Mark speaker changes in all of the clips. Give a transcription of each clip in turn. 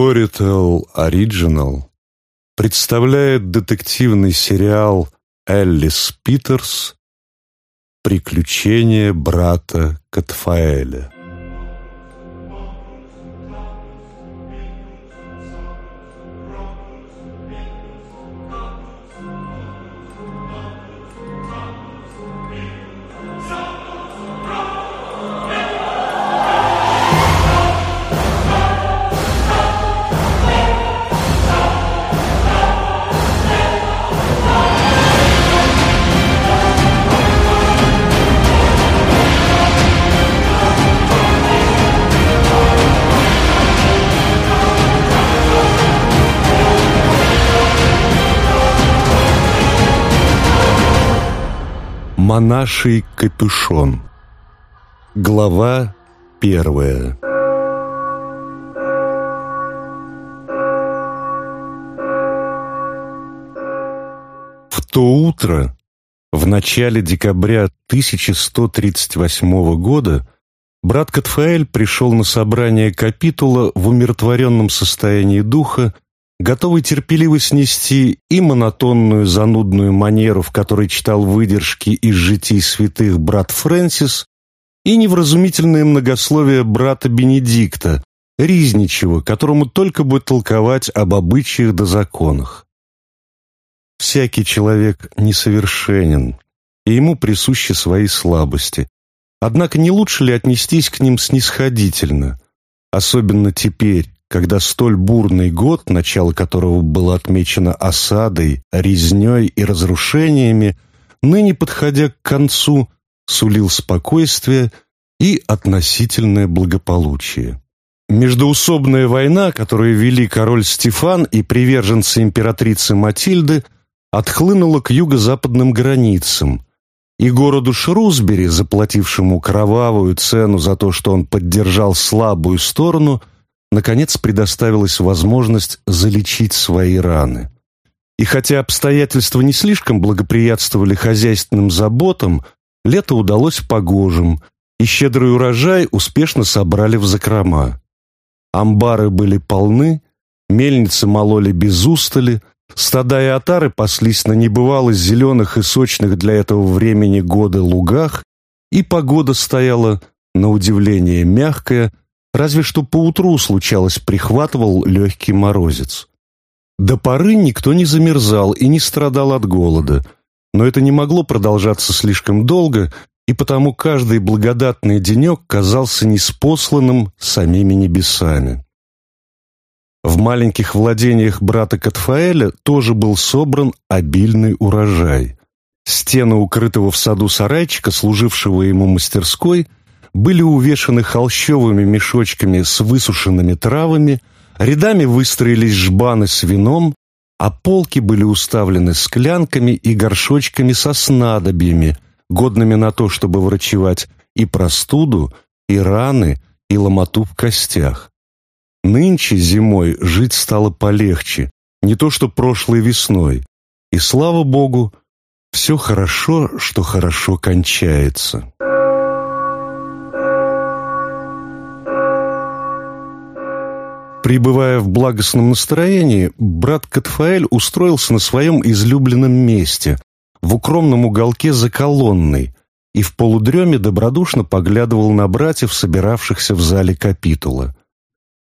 Speaker 1: Storytel Original представляет детективный сериал Эллис Питерс «Приключения брата Катфаэля». Монаший капюшон. Глава первая. В то утро, в начале декабря 1138 года, брат Катфаэль пришел на собрание капитула в умиротворенном состоянии духа готовый терпеливо снести и монотонную занудную манеру, в которой читал выдержки из житий святых брат Фрэнсис, и невразумительное многословие брата Бенедикта, Ризничего, которому только будет толковать об обычаях да законах. Всякий человек несовершенен, и ему присущи свои слабости. Однако не лучше ли отнестись к ним снисходительно, особенно теперь, когда столь бурный год, начало которого было отмечено осадой, резней и разрушениями, ныне, подходя к концу, сулил спокойствие и относительное благополучие. междуусобная война, которую вели король Стефан и приверженцы императрицы Матильды, отхлынула к юго-западным границам, и городу Шрусбери, заплатившему кровавую цену за то, что он поддержал слабую сторону – наконец предоставилась возможность залечить свои раны. И хотя обстоятельства не слишком благоприятствовали хозяйственным заботам, лето удалось погожим, и щедрый урожай успешно собрали в закрома. Амбары были полны, мельницы мололи без устали, стада и отары паслись на небывалых зеленых и сочных для этого времени года лугах, и погода стояла, на удивление, мягкая – Разве что поутру случалось, прихватывал легкий морозец. До поры никто не замерзал и не страдал от голода, но это не могло продолжаться слишком долго, и потому каждый благодатный денек казался неспосланным самими небесами. В маленьких владениях брата Катфаэля тоже был собран обильный урожай. Стены укрытого в саду сарайчика, служившего ему мастерской – были увешаны холщовыми мешочками с высушенными травами, рядами выстроились жбаны с вином, а полки были уставлены склянками и горшочками со снадобьями, годными на то, чтобы врачевать и простуду, и раны, и ломоту в костях. Нынче зимой жить стало полегче, не то что прошлой весной. И слава богу, все хорошо, что хорошо кончается. Пребывая в благостном настроении, брат Катфаэль устроился на своем излюбленном месте, в укромном уголке за колонной, и в полудреме добродушно поглядывал на братьев, собиравшихся в зале капитула.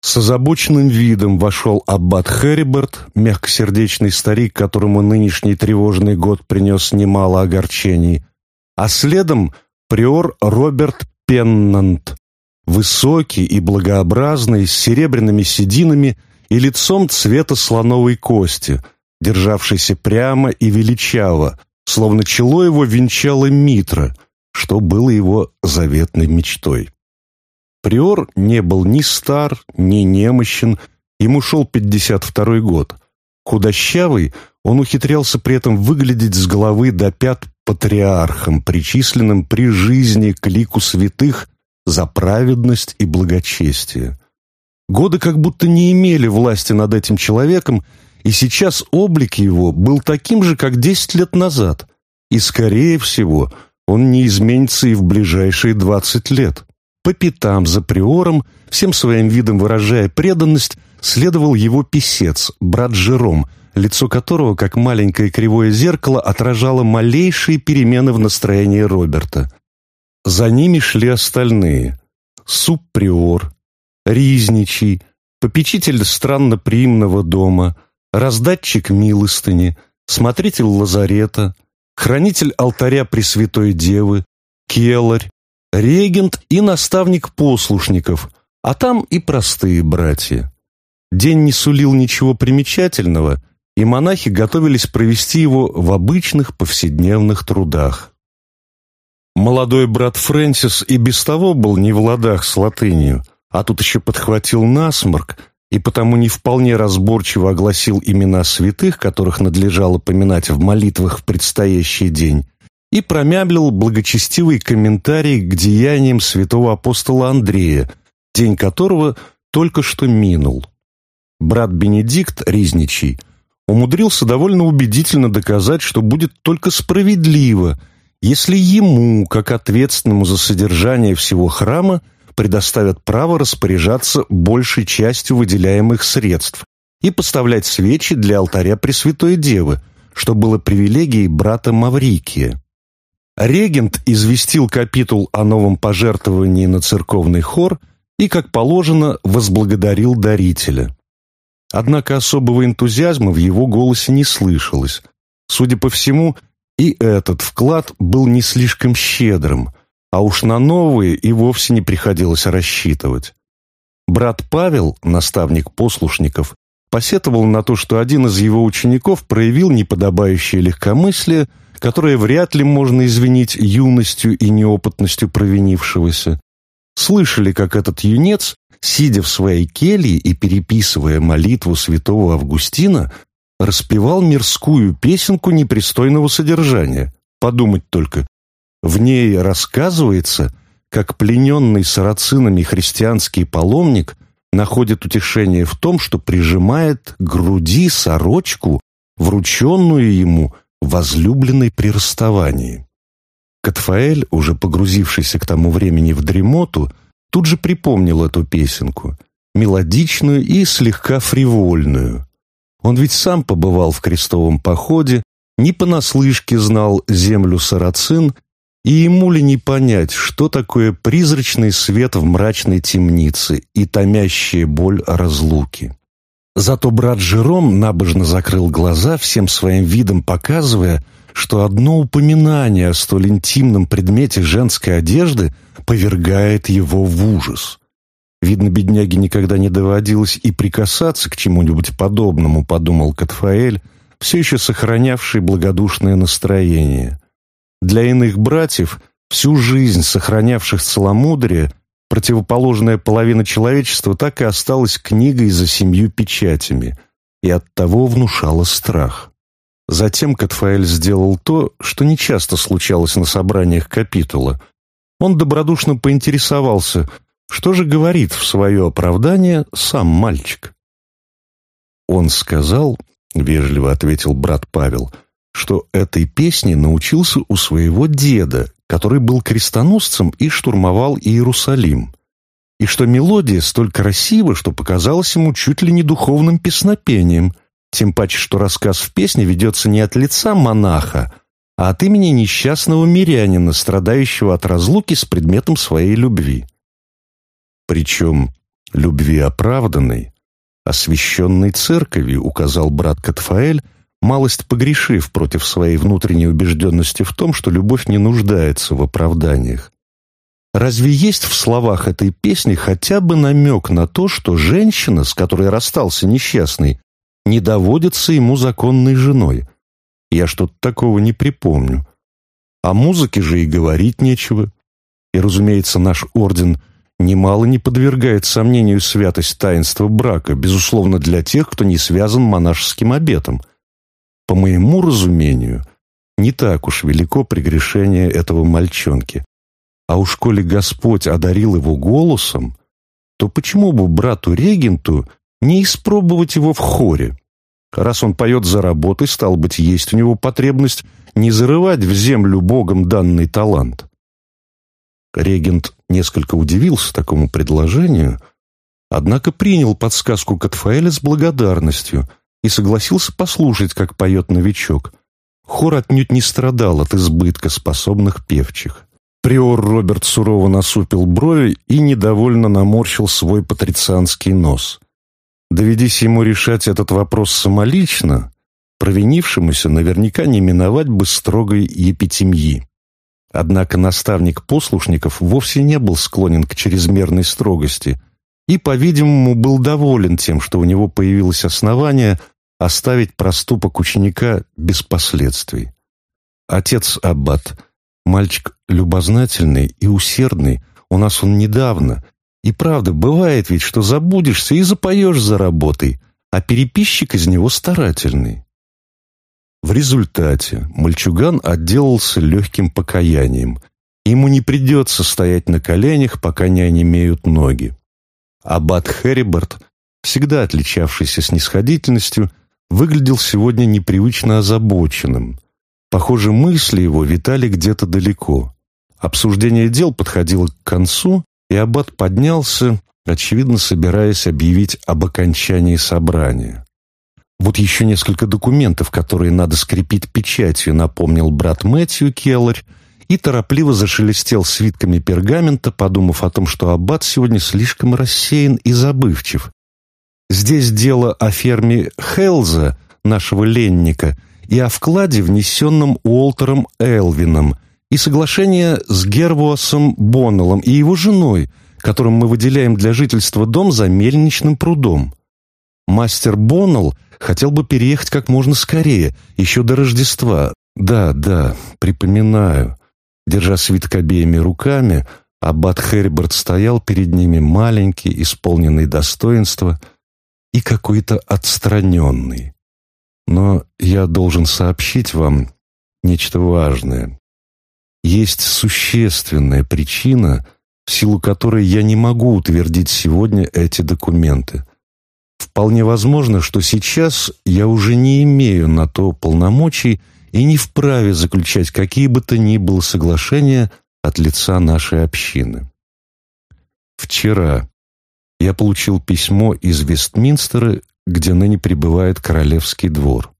Speaker 1: С озабоченным видом вошел аббат Херриберт, мягкосердечный старик, которому нынешний тревожный год принес немало огорчений, а следом приор Роберт Пеннант, высокий и благообразный, с серебряными сединами и лицом цвета слоновой кости, державшийся прямо и величаво, словно чело его венчало митра, что было его заветной мечтой. Приор не был ни стар, ни немощен, ему шел 52 год. Худощавый, он ухитрялся при этом выглядеть с головы до пят патриархом, причисленным при жизни к лику святых – за праведность и благочестие. Годы как будто не имели власти над этим человеком, и сейчас облик его был таким же, как десять лет назад, и, скорее всего, он не изменится и в ближайшие двадцать лет. По пятам за приором, всем своим видом выражая преданность, следовал его писец, брат Жером, лицо которого, как маленькое кривое зеркало, отражало малейшие перемены в настроении Роберта. За ними шли остальные. Субприор, Ризничий, попечитель странноприимного дома, раздатчик милостыни, смотритель лазарета, хранитель алтаря Пресвятой Девы, келарь, регент и наставник послушников, а там и простые братья. День не сулил ничего примечательного, и монахи готовились провести его в обычных повседневных трудах. Молодой брат Фрэнсис и без того был не в ладах с латынью, а тут еще подхватил насморк и потому не вполне разборчиво огласил имена святых, которых надлежало поминать в молитвах в предстоящий день, и промямлил благочестивый комментарий к деяниям святого апостола Андрея, день которого только что минул. Брат Бенедикт Ризничий умудрился довольно убедительно доказать, что будет только справедливо – если ему, как ответственному за содержание всего храма, предоставят право распоряжаться большей частью выделяемых средств и поставлять свечи для алтаря Пресвятой Девы, что было привилегией брата Маврикия. Регент известил капитул о новом пожертвовании на церковный хор и, как положено, возблагодарил дарителя. Однако особого энтузиазма в его голосе не слышалось. Судя по всему, и этот вклад был не слишком щедрым, а уж на новые и вовсе не приходилось рассчитывать. Брат Павел, наставник послушников, посетовал на то, что один из его учеников проявил неподобающее легкомыслие, которое вряд ли можно извинить юностью и неопытностью провинившегося. Слышали, как этот юнец, сидя в своей келье и переписывая молитву святого Августина, распевал мирскую песенку непристойного содержания. Подумать только. В ней рассказывается, как плененный сарацинами христианский паломник находит утешение в том, что прижимает к груди сорочку, врученную ему возлюбленной при расставании. Катфаэль, уже погрузившийся к тому времени в дремоту, тут же припомнил эту песенку, мелодичную и слегка фривольную. Он ведь сам побывал в крестовом походе, не понаслышке знал землю сарацин, и ему ли не понять, что такое призрачный свет в мрачной темнице и томящая боль разлуки. Зато брат Жером набожно закрыл глаза, всем своим видом показывая, что одно упоминание о столь интимном предмете женской одежды повергает его в ужас – Видно, бедняге никогда не доводилось и прикасаться к чему-нибудь подобному, подумал Катфаэль, все еще сохранявший благодушное настроение. Для иных братьев, всю жизнь сохранявших целомудрие, противоположная половина человечества так и осталась книгой за семью печатями и оттого внушала страх. Затем Катфаэль сделал то, что нечасто случалось на собраниях капитула. Он добродушно поинтересовался – что же говорит в свое оправдание сам мальчик? Он сказал, вежливо ответил брат Павел, что этой песни научился у своего деда, который был крестоносцем и штурмовал Иерусалим, и что мелодия столь красива, что показалась ему чуть ли не духовным песнопением, тем паче, что рассказ в песне ведется не от лица монаха, а от имени несчастного мирянина, страдающего от разлуки с предметом своей любви причем любви оправданной, освященной церковью, указал брат Катфаэль, малость погрешив против своей внутренней убежденности в том, что любовь не нуждается в оправданиях. Разве есть в словах этой песни хотя бы намек на то, что женщина, с которой расстался несчастный, не доводится ему законной женой? Я что-то такого не припомню. О музыке же и говорить нечего. И, разумеется, наш орден – Немало не подвергает сомнению святость таинства брака, безусловно, для тех, кто не связан монашеским обетом. По моему разумению, не так уж велико прегрешение этого мальчонки. А уж коли Господь одарил его голосом, то почему бы брату-регенту не испробовать его в хоре? Раз он поет за работой, стал быть, есть у него потребность не зарывать в землю Богом данный талант. Регент несколько удивился такому предложению, однако принял подсказку Катфаэля с благодарностью и согласился послушать, как поет новичок. Хор отнюдь не страдал от избытка способных певчих. Приор Роберт сурово насупил брови и недовольно наморщил свой патрицианский нос. Доведись ему решать этот вопрос самолично, провинившемуся наверняка не миновать бы строгой епитемьи. Однако наставник послушников вовсе не был склонен к чрезмерной строгости и, по-видимому, был доволен тем, что у него появилось основание оставить проступок ученика без последствий. Отец Аббат, мальчик любознательный и усердный, у нас он недавно. И правда, бывает ведь, что забудешься и запоешь за работой, а переписчик из него старательный. В результате мальчуган отделался легким покаянием. Ему не придется стоять на коленях, пока не имеют ноги. Аббат Херриберт, всегда отличавшийся снисходительностью, выглядел сегодня непривычно озабоченным. Похоже, мысли его витали где-то далеко. Обсуждение дел подходило к концу, и аббат поднялся, очевидно, собираясь объявить об окончании собрания. «Вот еще несколько документов, которые надо скрепить печатью», напомнил брат Мэтью Келлер и торопливо зашелестел свитками пергамента, подумав о том, что аббат сегодня слишком рассеян и забывчив. «Здесь дело о ферме Хелза, нашего ленника, и о вкладе, внесенном Уолтером Элвином, и соглашение с Гервуасом Боннеллом и его женой, которым мы выделяем для жительства дом за мельничным прудом. Мастер Боннелл — Хотел бы переехать как можно скорее, еще до Рождества. Да, да, припоминаю». Держа свиток обеими руками, аббат Херберт стоял перед ними маленький, исполненный достоинства и какой-то отстраненный. «Но я должен сообщить вам нечто важное. Есть существенная причина, в силу которой я не могу утвердить сегодня эти документы. Вполне возможно, что сейчас я уже не имею на то полномочий и не вправе заключать какие бы то ни было соглашения от лица нашей общины. Вчера я получил письмо из Вестминстера, где ныне пребывает Королевский двор.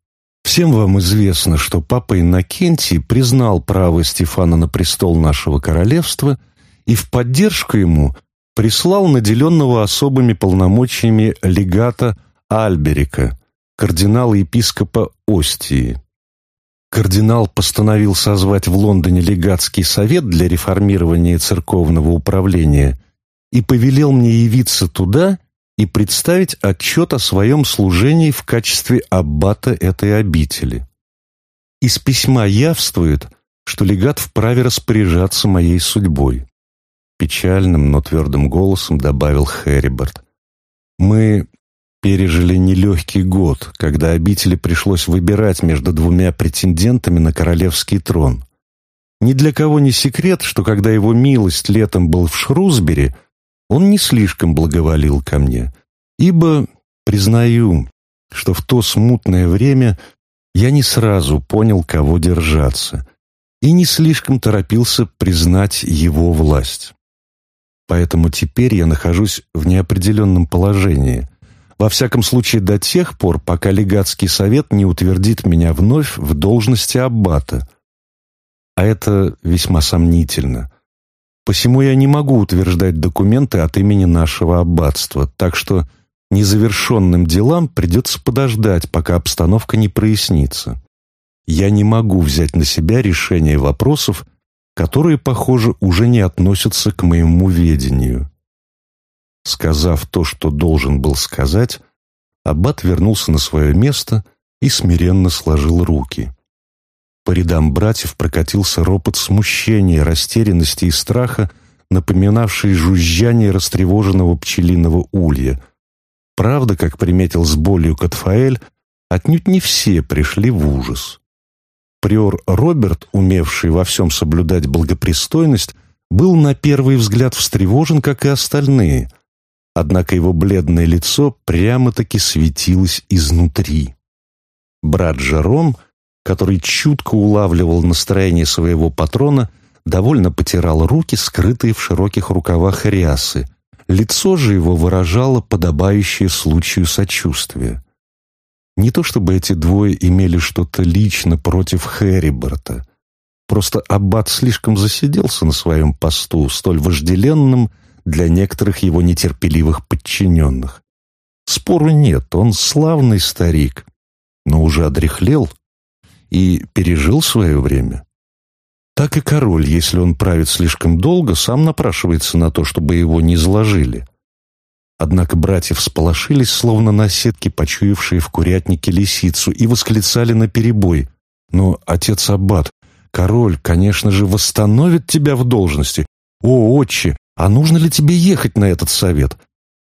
Speaker 1: Всем вам известно, что папа Иннокентий признал право Стефана на престол нашего королевства и в поддержку ему прислал наделенного особыми полномочиями легата Альберика, кардинала-епископа Остии. Кардинал постановил созвать в Лондоне легатский совет для реформирования церковного управления и повелел мне явиться туда и представить отчет о своем служении в качестве аббата этой обители. Из письма явствует, что легат вправе распоряжаться моей судьбой. Печальным, но твердым голосом добавил Херриберт. «Мы пережили нелегкий год, когда обители пришлось выбирать между двумя претендентами на королевский трон. Ни для кого не секрет, что когда его милость летом был в Шрусбери, он не слишком благоволил ко мне, ибо, признаю, что в то смутное время я не сразу понял, кого держаться, и не слишком торопился признать его власть. Поэтому теперь я нахожусь в неопределенном положении. Во всяком случае, до тех пор, пока легатский совет не утвердит меня вновь в должности аббата. А это весьма сомнительно. Посему я не могу утверждать документы от имени нашего аббатства, так что незавершенным делам придется подождать, пока обстановка не прояснится. Я не могу взять на себя решение вопросов, которые, похоже, уже не относятся к моему ведению. Сказав то, что должен был сказать, аббат вернулся на свое место и смиренно сложил руки. По рядам братьев прокатился ропот смущения, растерянности и страха, напоминавший жужжание растревоженного пчелиного улья. Правда, как приметил с болью Катфаэль, отнюдь не все пришли в ужас. Приор Роберт, умевший во всем соблюдать благопристойность, был на первый взгляд встревожен, как и остальные, однако его бледное лицо прямо-таки светилось изнутри. Брат Жарон, который чутко улавливал настроение своего патрона, довольно потирал руки, скрытые в широких рукавах рясы. Лицо же его выражало подобающее случаю сочувствие. Не то чтобы эти двое имели что-то лично против Хэриберта. Просто Аббат слишком засиделся на своем посту, столь вожделенным для некоторых его нетерпеливых подчиненных. Спору нет, он славный старик, но уже одряхлел и пережил свое время. Так и король, если он правит слишком долго, сам напрашивается на то, чтобы его не зложили. Однако братья всполошились, словно наседки, почуявшие в курятнике лисицу, и восклицали наперебой. «Но, отец Аббат, король, конечно же, восстановит тебя в должности. О, отче, а нужно ли тебе ехать на этот совет?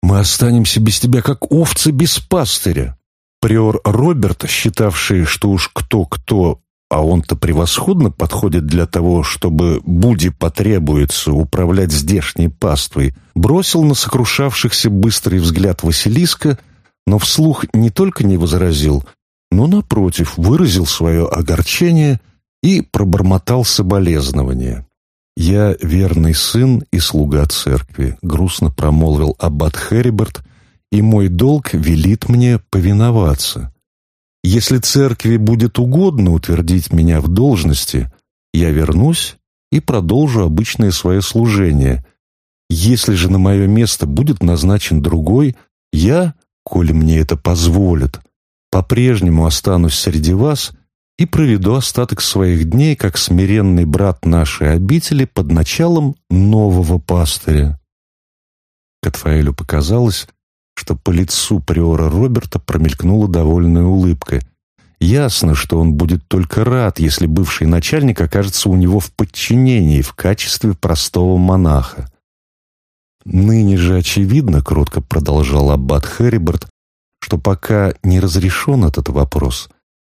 Speaker 1: Мы останемся без тебя, как овцы без пастыря». Приор Роберт, считавший, что уж кто-кто, а он-то превосходно подходит для того, чтобы Буди потребуется управлять здешней паствой, бросил на сокрушавшихся быстрый взгляд Василиска, но вслух не только не возразил, но, напротив, выразил свое огорчение и пробормотал соболезнование. «Я верный сын и слуга церкви», — грустно промолвил аббат Хериберт, «и мой долг велит мне повиноваться». Если церкви будет угодно утвердить меня в должности, я вернусь и продолжу обычное свое служение. Если же на мое место будет назначен другой, я, коли мне это позволит, по-прежнему останусь среди вас и проведу остаток своих дней как смиренный брат нашей обители под началом нового пастыря». Катфаэлю показалось, что по лицу приора Роберта промелькнула довольная улыбка. Ясно, что он будет только рад, если бывший начальник окажется у него в подчинении в качестве простого монаха. «Ныне же очевидно», — кротко продолжал аббат Херриберт, «что пока не разрешен этот вопрос,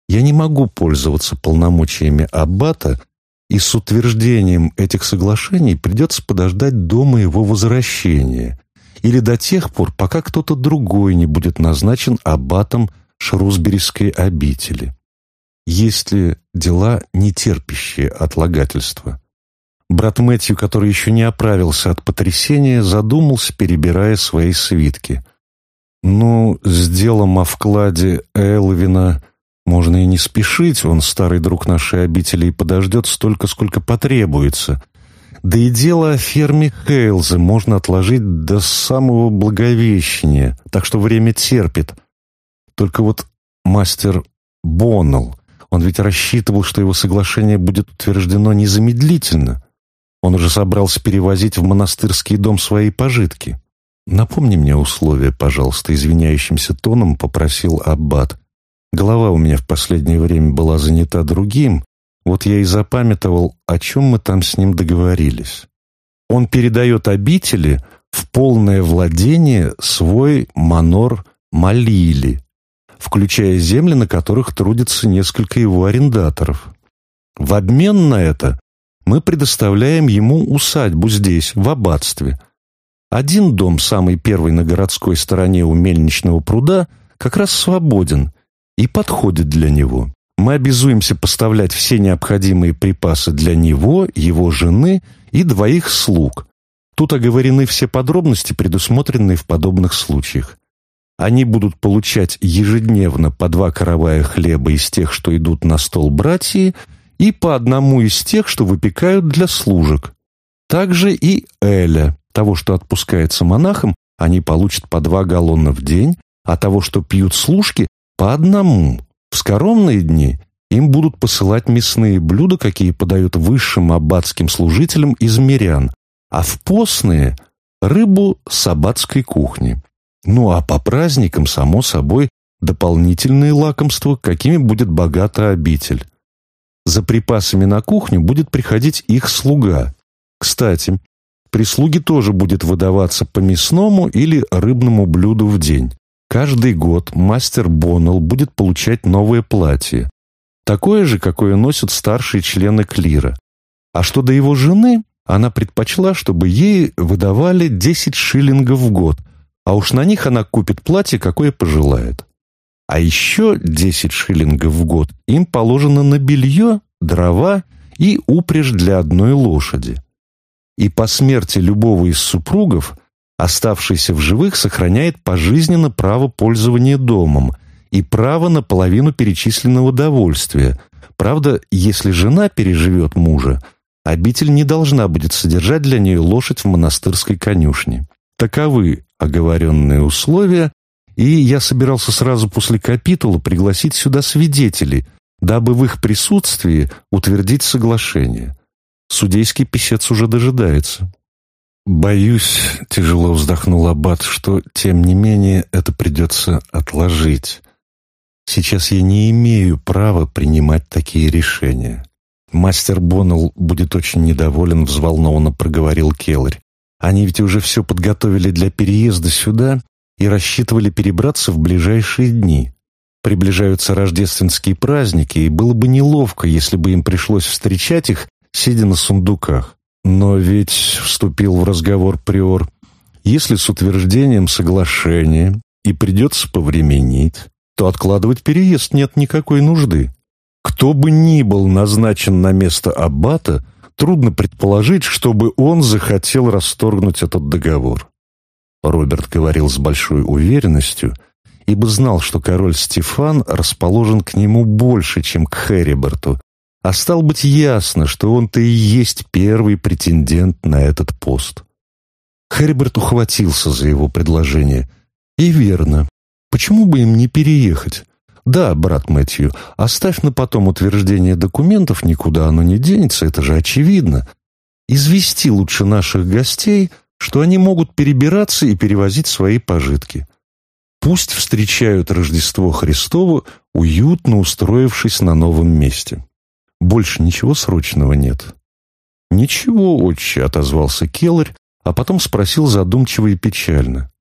Speaker 1: я не могу пользоваться полномочиями аббата, и с утверждением этих соглашений придется подождать до моего возвращения или до тех пор, пока кто-то другой не будет назначен аббатом Шрусберийской обители. Есть ли дела, не терпящие отлагательства? Брат Мэтью, который еще не оправился от потрясения, задумался, перебирая свои свитки. «Ну, с делом о вкладе Элвина можно и не спешить, он старый друг нашей обители и подождет столько, сколько потребуется», да и дело о ферме Хейлзы можно отложить до самого Благовещения, так что время терпит. Только вот мастер Боннелл, он ведь рассчитывал, что его соглашение будет утверждено незамедлительно. Он уже собрался перевозить в монастырский дом свои пожитки. «Напомни мне условия, пожалуйста», — извиняющимся тоном попросил Аббат. «Голова у меня в последнее время была занята другим, вот я и запамятовал, о чем мы там с ним договорились. Он передает обители в полное владение свой манор Малили, включая земли, на которых трудится несколько его арендаторов. В обмен на это мы предоставляем ему усадьбу здесь, в аббатстве. Один дом, самый первый на городской стороне у мельничного пруда, как раз свободен и подходит для него мы обязуемся поставлять все необходимые припасы для него, его жены и двоих слуг. Тут оговорены все подробности, предусмотренные в подобных случаях. Они будут получать ежедневно по два каравая хлеба из тех, что идут на стол братьи, и по одному из тех, что выпекают для служек. Также и эля, того, что отпускается монахам, они получат по два галлона в день, а того, что пьют служки, по одному, в скоромные дни им будут посылать мясные блюда, какие подают высшим аббатским служителям из мирян, а в постные – рыбу с аббатской кухни. Ну а по праздникам, само собой, дополнительные лакомства, какими будет богата обитель. За припасами на кухню будет приходить их слуга. Кстати, прислуге тоже будет выдаваться по мясному или рыбному блюду в день. Каждый год мастер Боннелл будет получать новое платье, такое же, какое носят старшие члены клира. А что до его жены, она предпочла, чтобы ей выдавали 10 шиллингов в год, а уж на них она купит платье, какое пожелает. А еще 10 шиллингов в год им положено на белье, дрова и упряжь для одной лошади. И по смерти любого из супругов оставшийся в живых, сохраняет пожизненно право пользования домом и право на половину перечисленного довольствия. Правда, если жена переживет мужа, обитель не должна будет содержать для нее лошадь в монастырской конюшне. Таковы оговоренные условия, и я собирался сразу после капитула пригласить сюда свидетелей, дабы в их присутствии утвердить соглашение. Судейский писец уже дожидается. «Боюсь», — тяжело вздохнул Аббат, — «что, тем не менее, это придется отложить. Сейчас я не имею права принимать такие решения». «Мастер Боннелл будет очень недоволен», — взволнованно проговорил Келлер. «Они ведь уже все подготовили для переезда сюда и рассчитывали перебраться в ближайшие дни. Приближаются рождественские праздники, и было бы неловко, если бы им пришлось встречать их, сидя на сундуках. «Но ведь», — вступил в разговор приор, — «если с утверждением соглашения и придется повременить, то откладывать переезд нет никакой нужды. Кто бы ни был назначен на место аббата, трудно предположить, чтобы он захотел расторгнуть этот договор». Роберт говорил с большой уверенностью, ибо знал, что король Стефан расположен к нему больше, чем к Хериберту, а стал быть ясно, что он-то и есть первый претендент на этот пост. Херберт ухватился за его предложение. И верно. Почему бы им не переехать? Да, брат Мэтью, оставь на потом утверждение документов, никуда оно не денется, это же очевидно. Извести лучше наших гостей, что они могут перебираться и перевозить свои пожитки. Пусть встречают Рождество Христово, уютно устроившись на новом месте. Больше ничего срочного нет. Ничего, отче, отозвался Келлер, а потом спросил задумчиво и печально.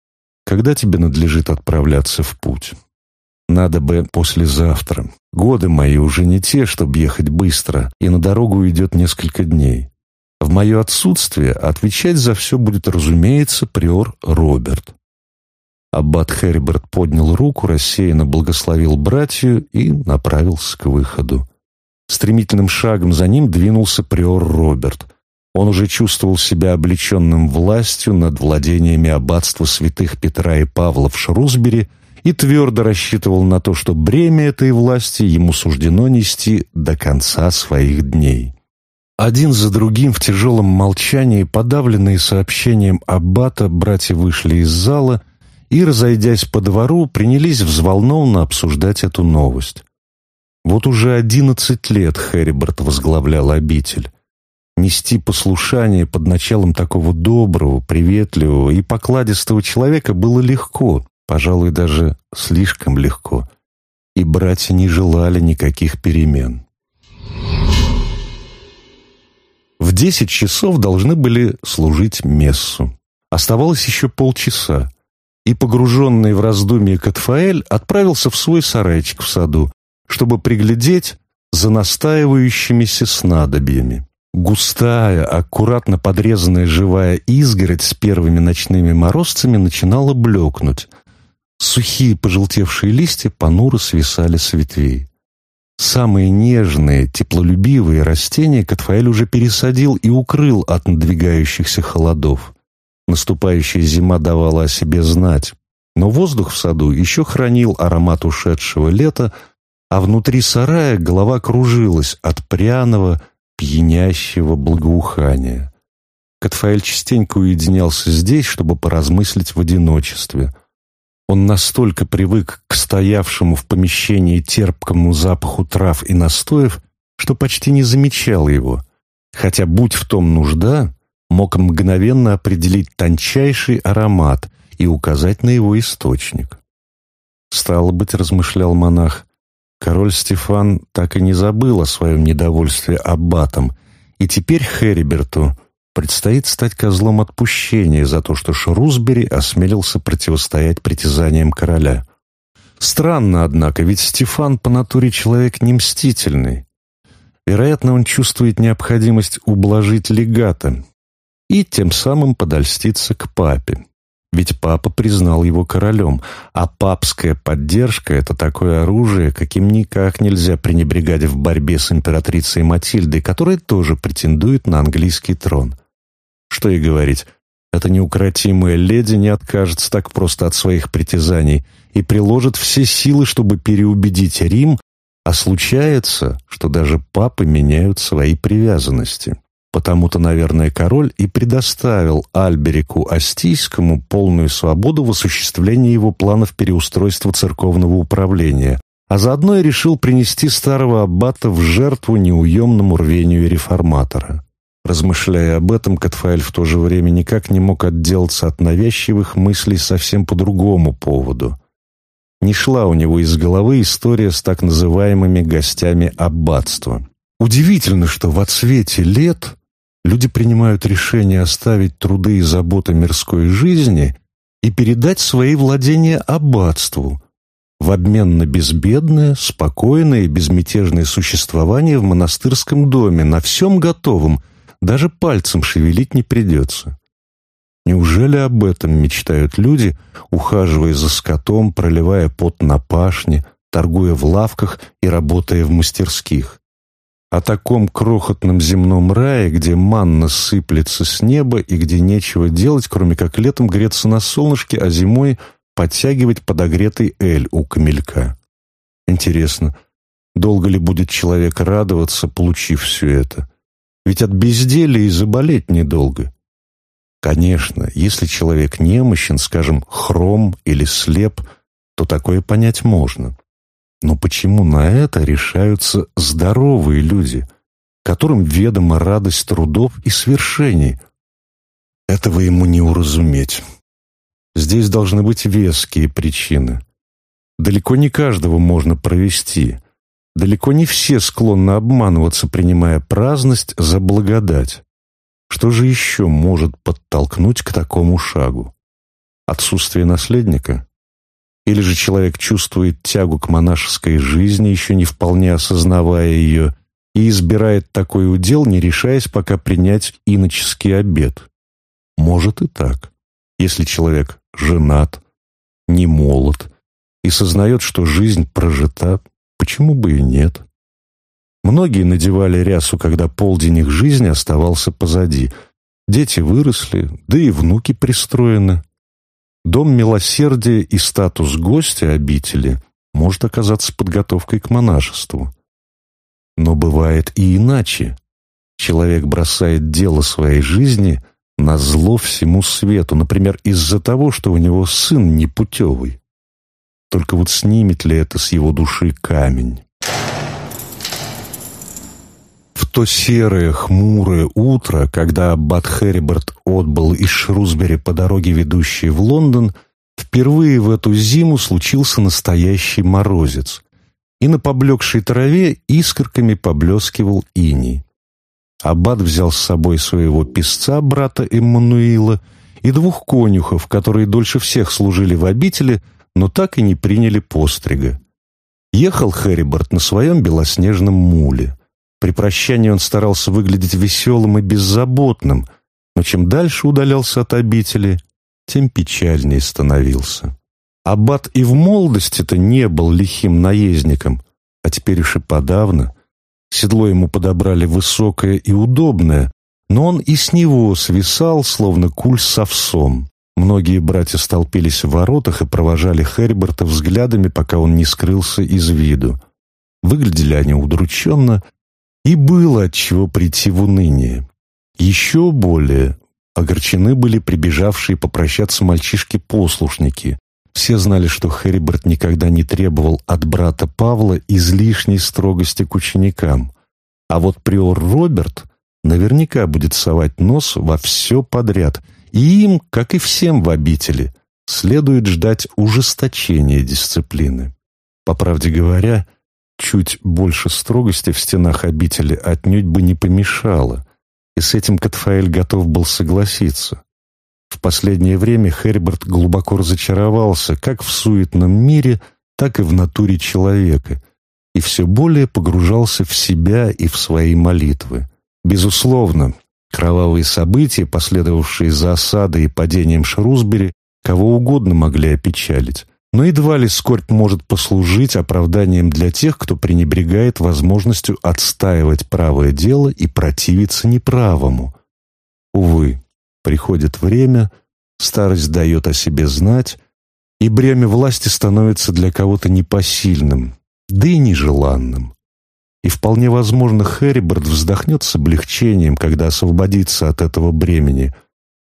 Speaker 1: Когда тебе надлежит отправляться в путь? Надо бы послезавтра. Годы мои уже не те, чтобы ехать быстро, и на дорогу уйдет несколько дней. В мое отсутствие отвечать за все будет, разумеется, приор Роберт. Аббат Херберт поднял руку, рассеянно благословил братью и направился к выходу. Стремительным шагом за ним двинулся приор Роберт. Он уже чувствовал себя облеченным властью над владениями аббатства святых Петра и Павла в Шрусбери и твердо рассчитывал на то, что бремя этой власти ему суждено нести до конца своих дней. Один за другим в тяжелом молчании, подавленные сообщением аббата, братья вышли из зала и, разойдясь по двору, принялись взволнованно обсуждать эту новость. Вот уже одиннадцать лет Хериберт возглавлял обитель. Нести послушание под началом такого доброго, приветливого и покладистого человека было легко, пожалуй, даже слишком легко. И братья не желали никаких перемен. В десять часов должны были служить мессу. Оставалось еще полчаса, и погруженный в раздумье Катфаэль отправился в свой сарайчик в саду, чтобы приглядеть за настаивающимися снадобьями. Густая, аккуратно подрезанная живая изгородь с первыми ночными морозцами начинала блекнуть. Сухие пожелтевшие листья понуро свисали с ветвей. Самые нежные, теплолюбивые растения Катфаэль уже пересадил и укрыл от надвигающихся холодов. Наступающая зима давала о себе знать, но воздух в саду еще хранил аромат ушедшего лета, а внутри сарая голова кружилась от пряного, пьянящего благоухания. Катфаэль частенько уединялся здесь, чтобы поразмыслить в одиночестве. Он настолько привык к стоявшему в помещении терпкому запаху трав и настоев, что почти не замечал его, хотя, будь в том нужда, мог мгновенно определить тончайший аромат и указать на его источник. Стало быть, размышлял монах, Король Стефан так и не забыл о своем недовольстве аббатом, и теперь Хериберту предстоит стать козлом отпущения за то, что Шрусбери осмелился противостоять притязаниям короля. Странно, однако, ведь Стефан по натуре человек не мстительный. Вероятно, он чувствует необходимость ублажить легата и тем самым подольститься к папе. Ведь папа признал его королем, а папская поддержка — это такое оружие, каким никак нельзя пренебрегать в борьбе с императрицей Матильдой, которая тоже претендует на английский трон. Что и говорить, эта неукротимая леди не откажется так просто от своих притязаний и приложит все силы, чтобы переубедить Рим, а случается, что даже папы меняют свои привязанности. Потому-то, наверное, король и предоставил Альберику Астийскому полную свободу в осуществлении его планов переустройства церковного управления, а заодно и решил принести старого аббата в жертву неуемному рвению реформатора. Размышляя об этом, Катфаэль в то же время никак не мог отделаться от навязчивых мыслей совсем по другому поводу. Не шла у него из головы история с так называемыми «гостями аббатства». Удивительно, что в отсвете лет люди принимают решение оставить труды и заботы мирской жизни и передать свои владения аббатству в обмен на безбедное, спокойное и безмятежное существование в монастырском доме, на всем готовом, даже пальцем шевелить не придется. Неужели об этом мечтают люди, ухаживая за скотом, проливая пот на пашне, торгуя в лавках и работая в мастерских? о таком крохотном земном рае, где манна сыплется с неба и где нечего делать, кроме как летом греться на солнышке, а зимой подтягивать подогретый эль у камелька. Интересно, долго ли будет человек радоваться, получив все это? Ведь от безделия и заболеть недолго. Конечно, если человек немощен, скажем, хром или слеп, то такое понять можно. Но почему на это решаются здоровые люди, которым ведома радость трудов и свершений? Этого ему не уразуметь. Здесь должны быть веские причины. Далеко не каждого можно провести. Далеко не все склонны обманываться, принимая праздность за благодать. Что же еще может подтолкнуть к такому шагу? Отсутствие наследника? или же человек чувствует тягу к монашеской жизни, еще не вполне осознавая ее, и избирает такой удел, не решаясь пока принять иноческий обет. Может и так, если человек женат, не молод и сознает, что жизнь прожита, почему бы и нет. Многие надевали рясу, когда полдень их жизни оставался позади. Дети выросли, да и внуки пристроены. Дом милосердия и статус гостя обители может оказаться подготовкой к монашеству. Но бывает и иначе. Человек бросает дело своей жизни на зло всему свету, например, из-за того, что у него сын непутевый. Только вот снимет ли это с его души камень? то серое, хмурое утро, когда Бат Батхериберт отбыл из Шрусбери по дороге, ведущей в Лондон, впервые в эту зиму случился настоящий морозец, и на поблекшей траве искорками поблескивал иней. Аббат взял с собой своего песца, брата Эммануила, и двух конюхов, которые дольше всех служили в обители, но так и не приняли пострига. Ехал Херриберт на своем белоснежном муле. При прощании он старался выглядеть веселым и беззаботным, но чем дальше удалялся от обители, тем печальнее становился. Аббат и в молодости-то не был лихим наездником, а теперь уж и подавно. Седло ему подобрали высокое и удобное, но он и с него свисал, словно куль с овсом. Многие братья столпились в воротах и провожали Херберта взглядами, пока он не скрылся из виду. Выглядели они удрученно и было отчего прийти в уныние. Еще более огорчены были прибежавшие попрощаться мальчишки-послушники. Все знали, что Хериберт никогда не требовал от брата Павла излишней строгости к ученикам. А вот приор Роберт наверняка будет совать нос во все подряд. И им, как и всем в обители, следует ждать ужесточения дисциплины. По правде говоря, Чуть больше строгости в стенах обители отнюдь бы не помешало, и с этим Катфаэль готов был согласиться. В последнее время Херберт глубоко разочаровался как в суетном мире, так и в натуре человека, и все более погружался в себя и в свои молитвы. Безусловно, кровавые события, последовавшие за осадой и падением Шрусбери, кого угодно могли опечалить, но едва ли скорбь может послужить оправданием для тех, кто пренебрегает возможностью отстаивать правое дело и противиться неправому. Увы, приходит время, старость дает о себе знать, и бремя власти становится для кого-то непосильным, да и нежеланным. И вполне возможно, Херриберт вздохнет с облегчением, когда освободится от этого бремени,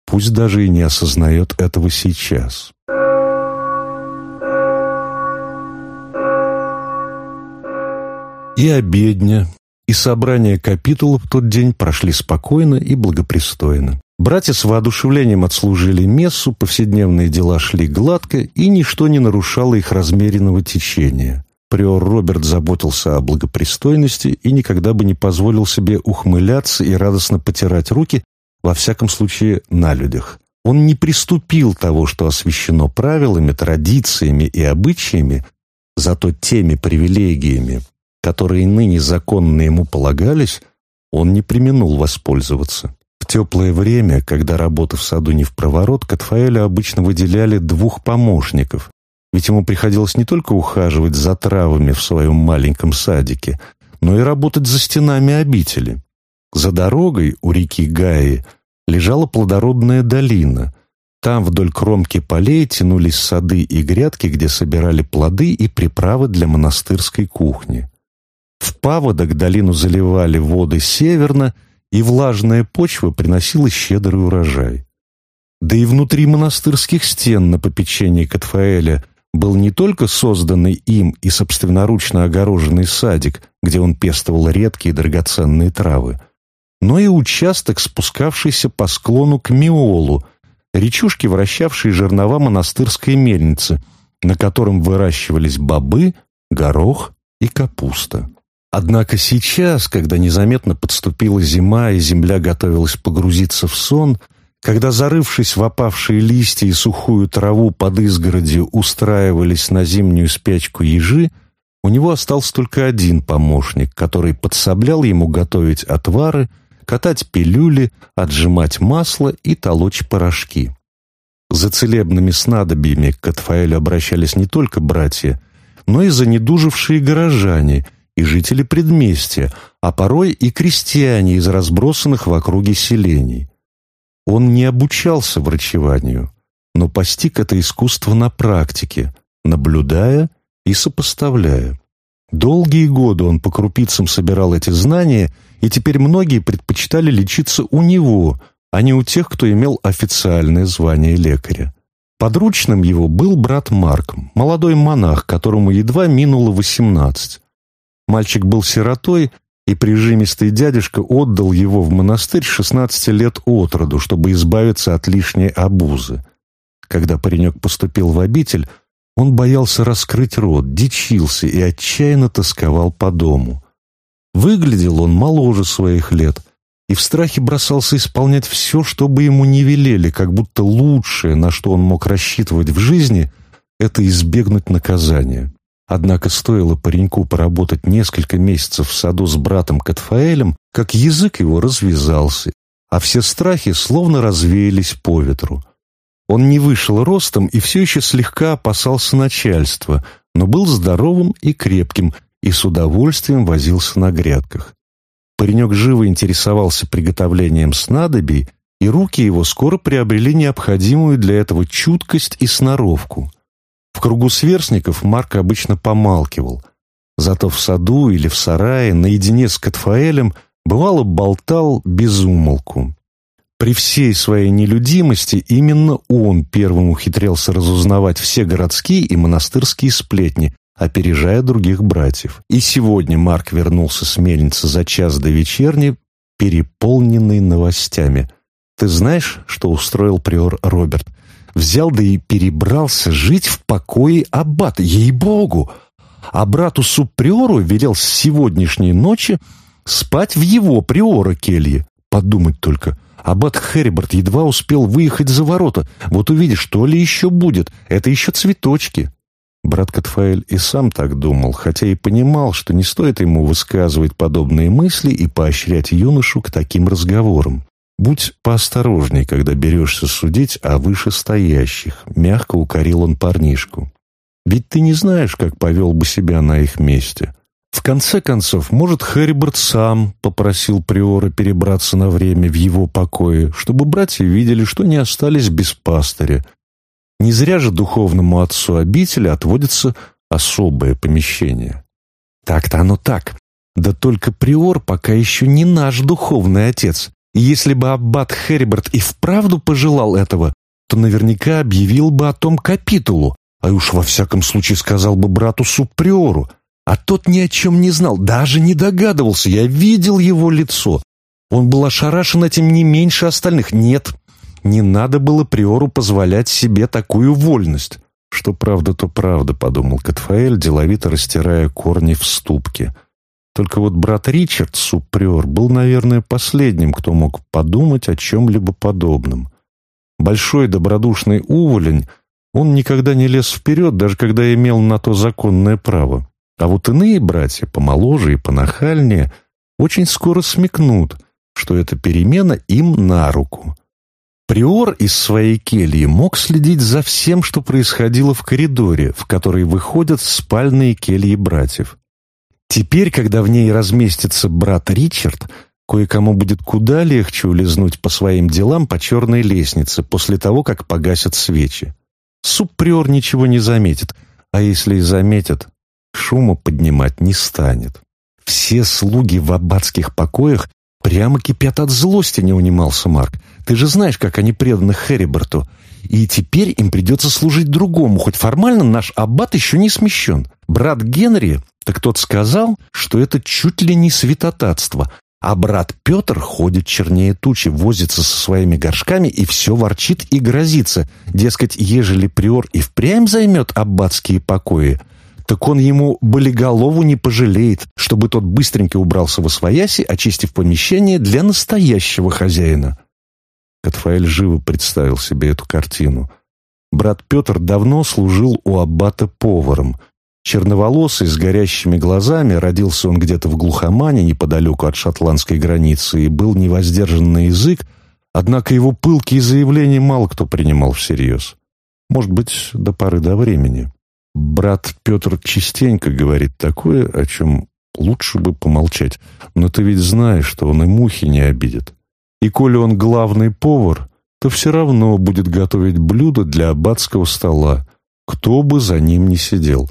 Speaker 1: пусть даже и не осознает этого сейчас. И обедня, и собрание капитулов в тот день прошли спокойно и благопристойно. Братья с воодушевлением отслужили мессу, повседневные дела шли гладко, и ничто не нарушало их размеренного течения. Приор Роберт заботился о благопристойности и никогда бы не позволил себе ухмыляться и радостно потирать руки, во всяком случае, на людях. Он не приступил того, что освящено правилами, традициями и обычаями, зато теми привилегиями, которые ныне законно ему полагались, он не применул воспользоваться. В теплое время, когда работа в саду не в проворот, Катфаэля обычно выделяли двух помощников, ведь ему приходилось не только ухаживать за травами в своем маленьком садике, но и работать за стенами обители. За дорогой у реки Гаи лежала плодородная долина. Там вдоль кромки полей тянулись сады и грядки, где собирали плоды и приправы для монастырской кухни. В паводок долину заливали воды северно, и влажная почва приносила щедрый урожай. Да и внутри монастырских стен на попечении Катфаэля был не только созданный им и собственноручно огороженный садик, где он пестовал редкие драгоценные травы, но и участок, спускавшийся по склону к Миолу, речушке, вращавшей жернова монастырской мельницы, на котором выращивались бобы, горох и капуста. Однако сейчас, когда незаметно подступила зима и земля готовилась погрузиться в сон, когда, зарывшись в опавшие листья и сухую траву под изгородью, устраивались на зимнюю спячку ежи, у него остался только один помощник, который подсоблял ему готовить отвары, катать пилюли, отжимать масло и толочь порошки. За целебными снадобьями к Катфаэлю обращались не только братья, но и занедужившие горожане – и жители предместья, а порой и крестьяне из разбросанных в округе селений. Он не обучался врачеванию, но постиг это искусство на практике, наблюдая и сопоставляя. Долгие годы он по крупицам собирал эти знания, и теперь многие предпочитали лечиться у него, а не у тех, кто имел официальное звание лекаря. Подручным его был брат Марк, молодой монах, которому едва минуло восемнадцать. Мальчик был сиротой, и прижимистый дядюшка отдал его в монастырь 16 лет от роду, чтобы избавиться от лишней обузы. Когда паренек поступил в обитель, он боялся раскрыть рот, дичился и отчаянно тосковал по дому. Выглядел он моложе своих лет и в страхе бросался исполнять все, что бы ему не велели, как будто лучшее, на что он мог рассчитывать в жизни, это избегнуть наказания. Однако стоило пареньку поработать несколько месяцев в саду с братом Катфаэлем, как язык его развязался, а все страхи словно развеялись по ветру. Он не вышел ростом и все еще слегка опасался начальства, но был здоровым и крепким и с удовольствием возился на грядках. Паренек живо интересовался приготовлением снадобий, и руки его скоро приобрели необходимую для этого чуткость и сноровку. В кругу сверстников Марк обычно помалкивал. Зато в саду или в сарае наедине с Катфаэлем бывало болтал безумолку. При всей своей нелюдимости именно он первым ухитрялся разузнавать все городские и монастырские сплетни, опережая других братьев. И сегодня Марк вернулся с мельницы за час до вечерни, переполненный новостями. «Ты знаешь, что устроил приор Роберт?» взял да и перебрался жить в покое аббата, ей-богу, а брату-суприору велел с сегодняшней ночи спать в его приора келье. Подумать только. Аббат Херберт едва успел выехать за ворота. Вот увидишь, что ли еще будет. Это еще цветочки. Брат Катфаэль и сам так думал, хотя и понимал, что не стоит ему высказывать подобные мысли и поощрять юношу к таким разговорам. «Будь поосторожней, когда берешься судить о вышестоящих», — мягко укорил он парнишку. «Ведь ты не знаешь, как повел бы себя на их месте. В конце концов, может, Хэриберт сам попросил Приора перебраться на время в его покое, чтобы братья видели, что не остались без пастыря. Не зря же духовному отцу обители отводится особое помещение. Так-то оно так. Да только Приор пока еще не наш духовный отец. Если бы аббат Хериберт и вправду пожелал этого, то наверняка объявил бы о том капитулу, а уж во всяком случае сказал бы брату Суприору. А тот ни о чем не знал, даже не догадывался, я видел его лицо. Он был ошарашен этим не меньше остальных. Нет, не надо было Приору позволять себе такую вольность. «Что правда, то правда», — подумал Катфаэль, деловито растирая корни в ступке — только вот брат Ричард, супрер, был, наверное, последним, кто мог подумать о чем-либо подобном. Большой добродушный уволень, он никогда не лез вперед, даже когда имел на то законное право. А вот иные братья, помоложе и понахальнее, очень скоро смекнут, что эта перемена им на руку. Приор из своей кельи мог следить за всем, что происходило в коридоре, в который выходят спальные кельи братьев. Теперь, когда в ней разместится брат Ричард, кое-кому будет куда легче улизнуть по своим делам по черной лестнице после того, как погасят свечи. Супрер ничего не заметит, а если и заметит, шума поднимать не станет. Все слуги в аббатских покоях прямо кипят от злости, не унимался Марк. Ты же знаешь, как они преданы Херриберту. И теперь им придется служить другому, хоть формально наш аббат еще не смещен. Брат Генри так тот сказал, что это чуть ли не святотатство, а брат Петр ходит чернее тучи, возится со своими горшками и все ворчит и грозится. Дескать, ежели приор и впрямь займет аббатские покои, так он ему болиголову не пожалеет, чтобы тот быстренько убрался во свояси, очистив помещение для настоящего хозяина. Катфаэль живо представил себе эту картину. Брат Петр давно служил у аббата поваром, Черноволосый, с горящими глазами, родился он где-то в глухомане неподалеку от шотландской границы и был невоздержан на язык, однако его пылкие заявления мало кто принимал всерьез. Может быть, до поры до времени. Брат Петр частенько говорит такое, о чем лучше бы помолчать, но ты ведь знаешь, что он и мухи не обидит. И коли он главный повар, то все равно будет готовить блюдо для аббатского стола, кто бы за ним ни сидел.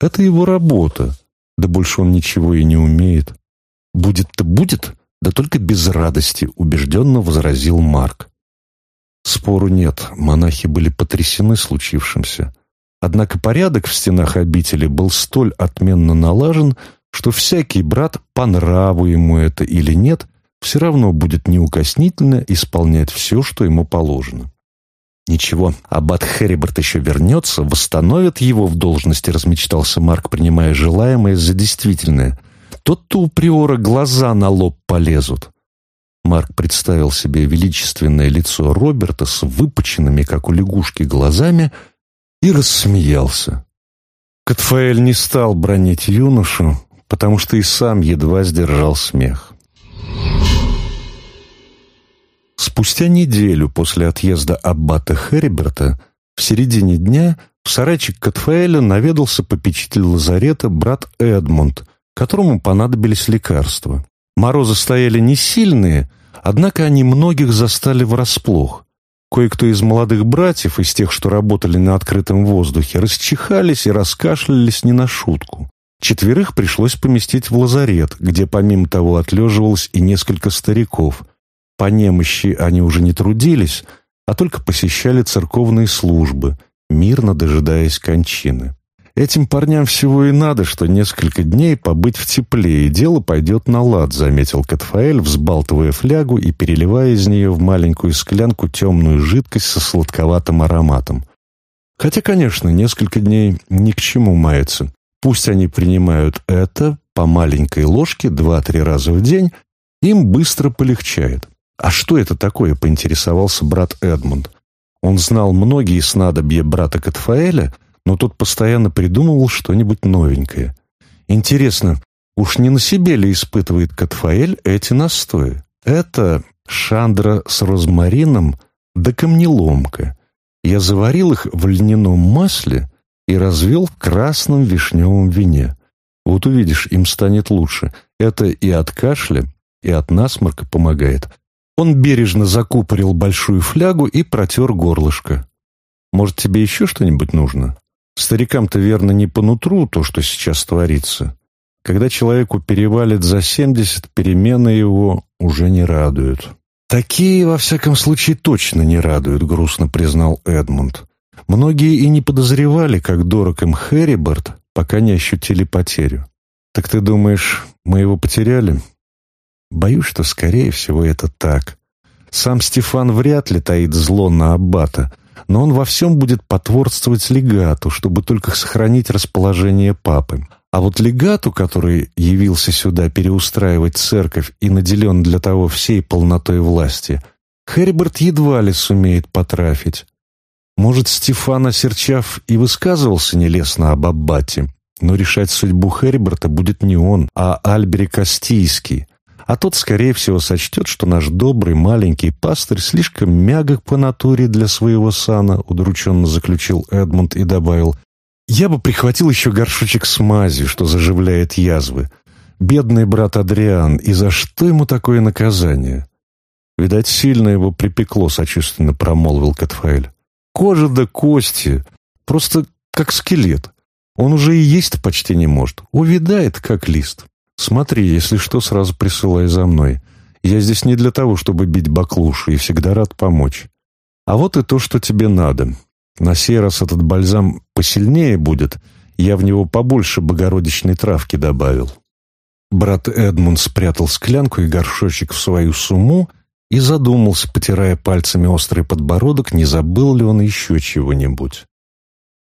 Speaker 1: Это его работа. Да больше он ничего и не умеет. Будет-то будет, да только без радости, убежденно возразил Марк. Спору нет, монахи были потрясены случившимся. Однако порядок в стенах обители был столь отменно налажен, что всякий брат, по нраву ему это или нет, все равно будет неукоснительно исполнять все, что ему положено. Ничего, аббат Хериберт еще вернется, восстановит его в должности, размечтался Марк, принимая желаемое за действительное. Тот-то у приора глаза на лоб полезут. Марк представил себе величественное лицо Роберта с выпученными, как у лягушки, глазами и рассмеялся. Катфаэль не стал бронить юношу, потому что и сам едва сдержал смех. Thank Спустя неделю после отъезда аббата Хериберта, в середине дня, в сарайчик Катфаэля наведался попечитель лазарета брат Эдмунд, которому понадобились лекарства. Морозы стояли не сильные, однако они многих застали врасплох. Кое-кто из молодых братьев, из тех, что работали на открытом воздухе, расчихались и раскашлялись не на шутку. Четверых пришлось поместить в лазарет, где помимо того отлеживалось и несколько стариков – по немощи они уже не трудились, а только посещали церковные службы, мирно дожидаясь кончины. Этим парням всего и надо, что несколько дней побыть в тепле, и дело пойдет на лад, заметил Катфаэль, взбалтывая флягу и переливая из нее в маленькую склянку темную жидкость со сладковатым ароматом. Хотя, конечно, несколько дней ни к чему мается. Пусть они принимают это по маленькой ложке 2-3 раза в день, им быстро полегчает. «А что это такое?» — поинтересовался брат Эдмунд. Он знал многие снадобья брата Катфаэля, но тот постоянно придумывал что-нибудь новенькое. «Интересно, уж не на себе ли испытывает Катфаэль эти настои?» «Это шандра с розмарином да камнеломка. Я заварил их в льняном масле и развел в красном вишневом вине. Вот увидишь, им станет лучше. Это и от кашля, и от насморка помогает, он бережно закупорил большую флягу и протер горлышко. «Может, тебе еще что-нибудь нужно? Старикам-то верно не по нутру то, что сейчас творится. Когда человеку перевалит за семьдесят, перемены его уже не радуют». «Такие, во всяком случае, точно не радуют», — грустно признал Эдмунд. Многие и не подозревали, как дорог им Хэриберт, пока не ощутили потерю. «Так ты думаешь, мы его потеряли?» Боюсь, что, скорее всего, это так. Сам Стефан вряд ли таит зло на Аббата, но он во всем будет потворствовать легату, чтобы только сохранить расположение папы. А вот легату, который явился сюда переустраивать церковь и наделен для того всей полнотой власти, Херберт едва ли сумеет потрафить. Может, Стефан, осерчав, и высказывался нелестно об Аббате, но решать судьбу Херберта будет не он, а Альбери Кастийский — а тот, скорее всего, сочтет, что наш добрый маленький пастырь слишком мягок по натуре для своего сана, удрученно заключил Эдмунд и добавил, «Я бы прихватил еще горшочек смази, что заживляет язвы. Бедный брат Адриан, и за что ему такое наказание?» «Видать, сильно его припекло», — сочувственно промолвил Катфаэль. «Кожа да кости, просто как скелет. Он уже и есть почти не может, увидает, как лист». Смотри, если что, сразу присылай за мной. Я здесь не для того, чтобы бить баклуши, и всегда рад помочь. А вот и то, что тебе надо. На сей раз этот бальзам посильнее будет. Я в него побольше богородичной травки добавил». Брат Эдмунд спрятал склянку и горшочек в свою сумму и задумался, потирая пальцами острый подбородок, не забыл ли он еще чего-нибудь.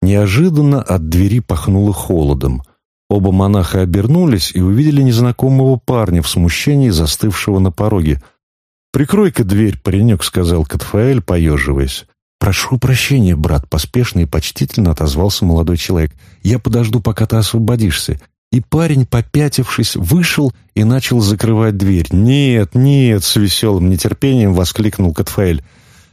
Speaker 1: Неожиданно от двери пахнуло холодом — Оба монаха обернулись и увидели незнакомого парня в смущении, застывшего на пороге. «Прикрой-ка дверь, паренек», — сказал Катфаэль, поеживаясь. «Прошу прощения, брат», — поспешно и почтительно отозвался молодой человек. «Я подожду, пока ты освободишься». И парень, попятившись, вышел и начал закрывать дверь. «Нет, нет!» — с веселым нетерпением воскликнул Катфаэль.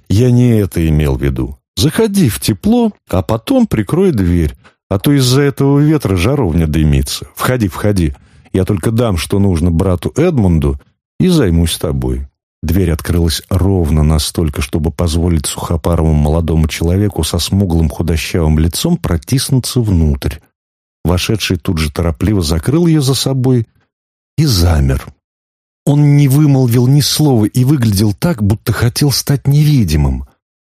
Speaker 1: «Я не это имел в виду. Заходи в тепло, а потом прикрой дверь. А то из-за этого ветра жаровня дымится. Входи, входи. Я только дам, что нужно брату Эдмунду, и займусь тобой». Дверь открылась ровно настолько, чтобы позволить сухопарому молодому человеку со смуглым худощавым лицом протиснуться внутрь. Вошедший тут же торопливо закрыл ее за собой и замер. Он не вымолвил ни слова и выглядел так, будто хотел стать невидимым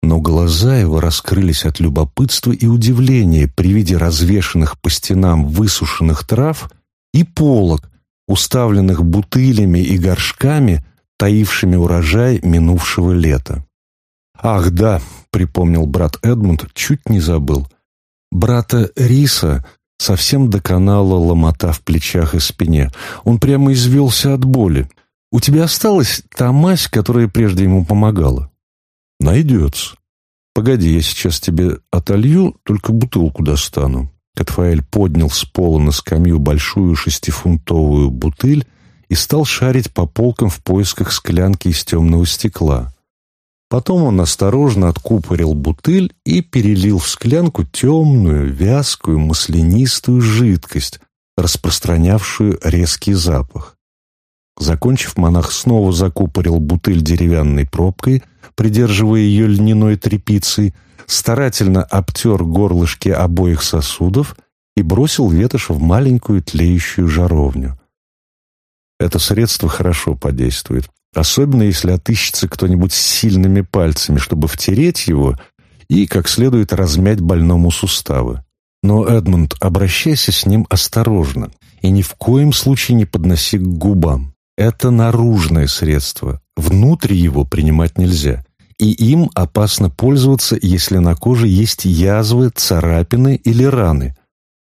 Speaker 1: но глаза его раскрылись от любопытства и удивления при виде развешанных по стенам высушенных трав и полок, уставленных бутылями и горшками, таившими урожай минувшего лета. «Ах, да», — припомнил брат Эдмунд, чуть не забыл. «Брата Риса совсем доконала ломота в плечах и спине. Он прямо извелся от боли. У тебя осталась та мазь, которая прежде ему помогала?» Найдется. Погоди, я сейчас тебе отолью, только бутылку достану. Катфаэль поднял с пола на скамью большую шестифунтовую бутыль и стал шарить по полкам в поисках склянки из темного стекла. Потом он осторожно откупорил бутыль и перелил в склянку темную, вязкую, маслянистую жидкость, распространявшую резкий запах. Закончив, монах снова закупорил бутыль деревянной пробкой – придерживая ее льняной тряпицей, старательно обтер горлышки обоих сосудов и бросил ветошь в маленькую тлеющую жаровню. Это средство хорошо подействует, особенно если отыщется кто-нибудь с сильными пальцами, чтобы втереть его и как следует размять больному суставы. Но, Эдмунд, обращайся с ним осторожно и ни в коем случае не подноси к губам. Это наружное средство, Внутрь его принимать нельзя, и им опасно пользоваться, если на коже есть язвы, царапины или раны.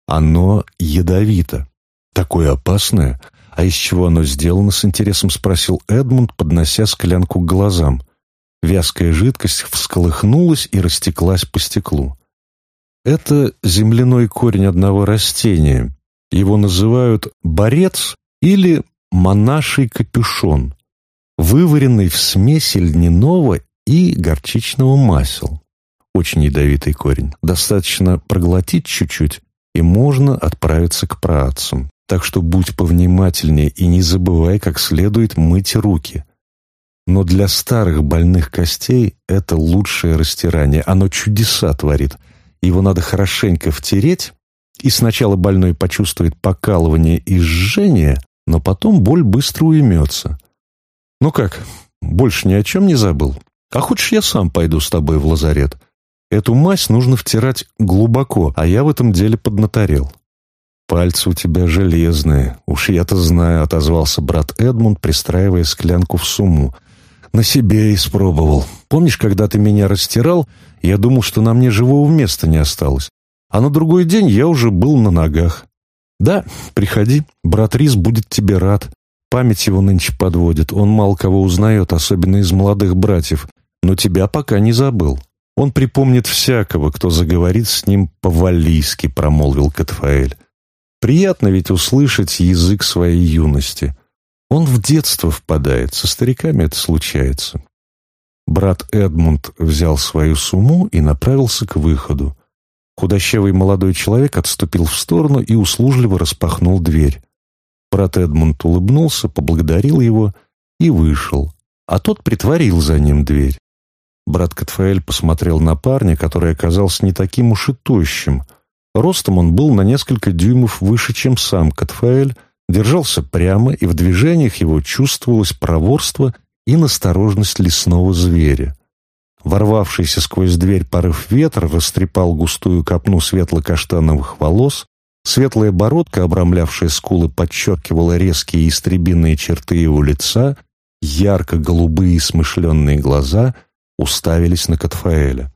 Speaker 1: Оно ядовито. Такое опасное. А из чего оно сделано, с интересом спросил Эдмунд, поднося склянку к глазам. Вязкая жидкость всколыхнулась и растеклась по стеклу. Это земляной корень одного растения. Его называют борец или монаший капюшон вываренный в смеси льняного и горчичного масел. Очень ядовитый корень. Достаточно проглотить чуть-чуть, и можно отправиться к праотцам. Так что будь повнимательнее и не забывай как следует мыть руки. Но для старых больных костей это лучшее растирание. Оно чудеса творит. Его надо хорошенько втереть, и сначала больной почувствует покалывание и жжение, но потом боль быстро уймется. «Ну как, больше ни о чем не забыл? А хочешь, я сам пойду с тобой в лазарет? Эту мазь нужно втирать глубоко, а я в этом деле поднаторел». «Пальцы у тебя железные, уж я-то знаю», — отозвался брат Эдмунд, пристраивая склянку в сумму. «На себе испробовал. Помнишь, когда ты меня растирал, я думал, что на мне живого места не осталось. А на другой день я уже был на ногах. Да, приходи, брат Рис будет тебе рад. Память его нынче подводит, он мало кого узнает, особенно из молодых братьев, но тебя пока не забыл. Он припомнит всякого, кто заговорит с ним по-валийски», — промолвил Катфаэль. «Приятно ведь услышать язык своей юности. Он в детство впадает, со стариками это случается». Брат Эдмунд взял свою сумму и направился к выходу. Худощавый молодой человек отступил в сторону и услужливо распахнул дверь. Брат Эдмунд улыбнулся, поблагодарил его и вышел, а тот притворил за ним дверь. Брат Катфаэль посмотрел на парня, который оказался не таким уж и тощим. Ростом он был на несколько дюймов выше, чем сам Катфаэль, держался прямо, и в движениях его чувствовалось проворство и насторожность лесного зверя. Ворвавшийся сквозь дверь порыв ветра растрепал густую копну светло-каштановых волос, Светлая бородка, обрамлявшая скулы, подчеркивала резкие истребинные черты его лица, ярко-голубые смышленные глаза уставились на Катфаэля.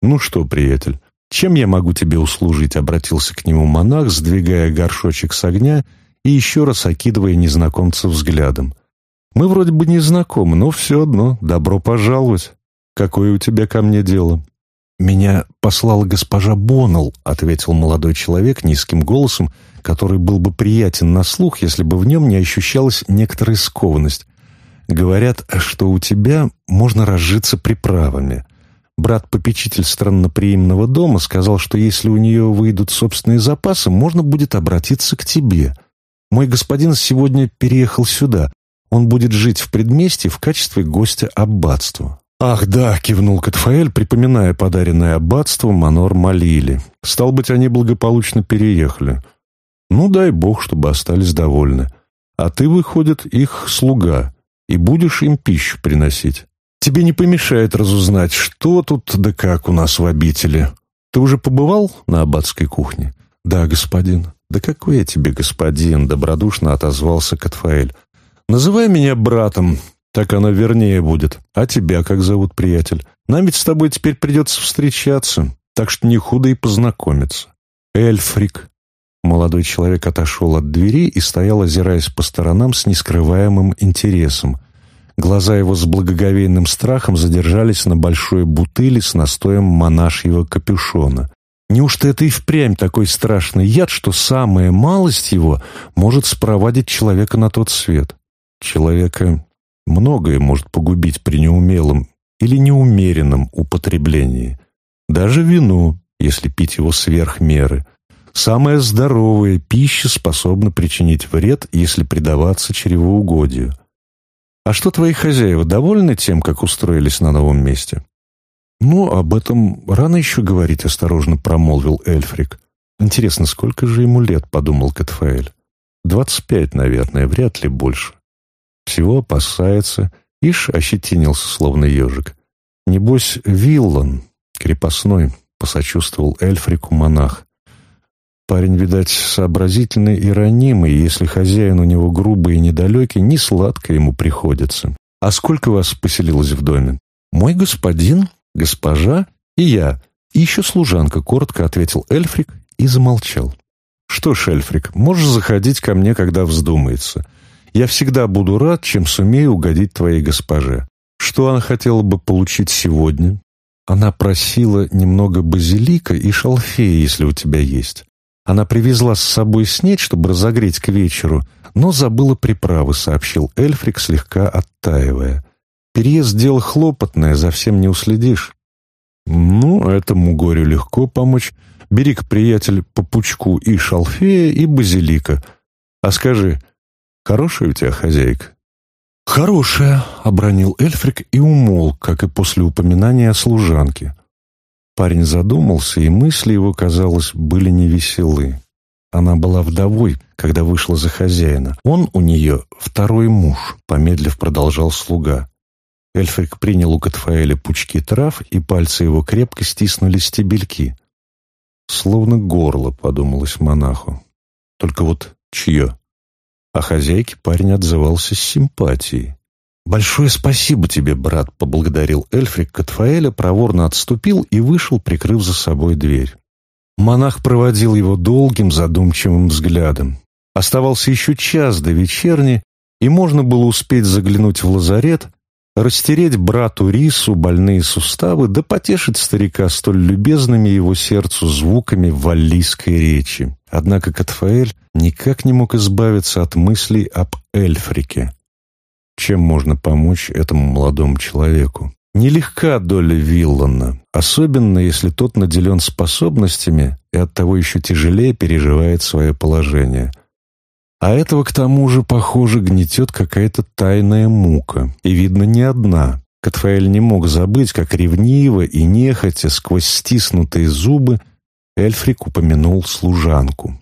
Speaker 1: «Ну что, приятель, чем я могу тебе услужить?» — обратился к нему монах, сдвигая горшочек с огня и еще раз окидывая незнакомца взглядом. «Мы вроде бы не знакомы, но все одно, добро пожаловать. Какое у тебя ко мне дело?» «Меня послала госпожа Боннелл», — ответил молодой человек низким голосом, который был бы приятен на слух, если бы в нем не ощущалась некоторая скованность. «Говорят, что у тебя можно разжиться приправами». Брат-попечитель странноприимного дома сказал, что если у нее выйдут собственные запасы, можно будет обратиться к тебе. Мой господин сегодня переехал сюда. Он будет жить в предместье в качестве гостя аббатства. «Ах, да!» — кивнул Катфаэль, припоминая подаренное аббатство Манор Малили. «Стал быть, они благополучно переехали. Ну, дай бог, чтобы остались довольны. А ты, выходит, их слуга, и будешь им пищу приносить. Тебе не помешает разузнать, что тут да как у нас в обители. Ты уже побывал на аббатской кухне?» «Да, господин». «Да какой я тебе господин?» — добродушно отозвался Катфаэль. «Называй меня братом. Так оно вернее будет. А тебя как зовут, приятель? Нам ведь с тобой теперь придется встречаться, так что не худо и познакомиться. Эльфрик. Молодой человек отошел от двери и стоял, озираясь по сторонам с нескрываемым интересом. Глаза его с благоговейным страхом задержались на большой бутыли с настоем монашьего капюшона. Неужто это и впрямь такой страшный яд, что самая малость его может спровадить человека на тот свет? Человека Многое может погубить при неумелом или неумеренном употреблении. Даже вино, если пить его сверх меры. Самая здоровая пища способна причинить вред, если предаваться чревоугодию. А что твои хозяева довольны тем, как устроились на новом месте? «Ну, об этом рано еще говорить», — осторожно промолвил Эльфрик. «Интересно, сколько же ему лет?» — подумал Катфаэль. «Двадцать пять, наверное, вряд ли больше». Всего опасается, ишь ощетинился, словно ежик. Небось, Виллан, крепостной, посочувствовал Эльфрику монах. Парень, видать, сообразительный и ранимый, если хозяин у него грубый и недалекий, не сладко ему приходится. А сколько вас поселилось в доме? Мой господин, госпожа и я. И еще служанка, коротко ответил Эльфрик и замолчал. Что ж, Эльфрик, можешь заходить ко мне, когда вздумается. Я всегда буду рад, чем сумею угодить твоей госпоже. Что она хотела бы получить сегодня? Она просила немного базилика и шалфея, если у тебя есть. Она привезла с собой снеть, чтобы разогреть к вечеру, но забыла приправы, сообщил Эльфрик, слегка оттаивая. Переезд — дело хлопотное, за всем не уследишь. Ну, этому горю легко помочь. Бери-ка, приятель, по пучку и шалфея, и базилика. А скажи, Хорошая у тебя хозяйка?» «Хорошая», — обронил Эльфрик и умолк, как и после упоминания о служанке. Парень задумался, и мысли его, казалось, были невеселы. Она была вдовой, когда вышла за хозяина. Он у нее второй муж, помедлив продолжал слуга. Эльфрик принял у Катфаэля пучки трав, и пальцы его крепко стиснули стебельки. «Словно горло», — подумалось монаху. «Только вот чье?» А хозяйке парень отзывался с симпатией. «Большое спасибо тебе, брат», — поблагодарил Эльфрик Катфаэля, проворно отступил и вышел, прикрыв за собой дверь. Монах проводил его долгим задумчивым взглядом. Оставался еще час до вечерни, и можно было успеть заглянуть в лазарет, растереть брату Рису больные суставы, да потешить старика столь любезными его сердцу звуками валлийской речи. Однако Катфаэль никак не мог избавиться от мыслей об Эльфрике. Чем можно помочь этому молодому человеку? Нелегка доля Виллана, особенно если тот наделен способностями и оттого еще тяжелее переживает свое положение. А этого, к тому же, похоже, гнетет какая-то тайная мука. И, видно, не одна. Катфаэль не мог забыть, как ревниво и нехотя сквозь стиснутые зубы Эльфрик упомянул служанку.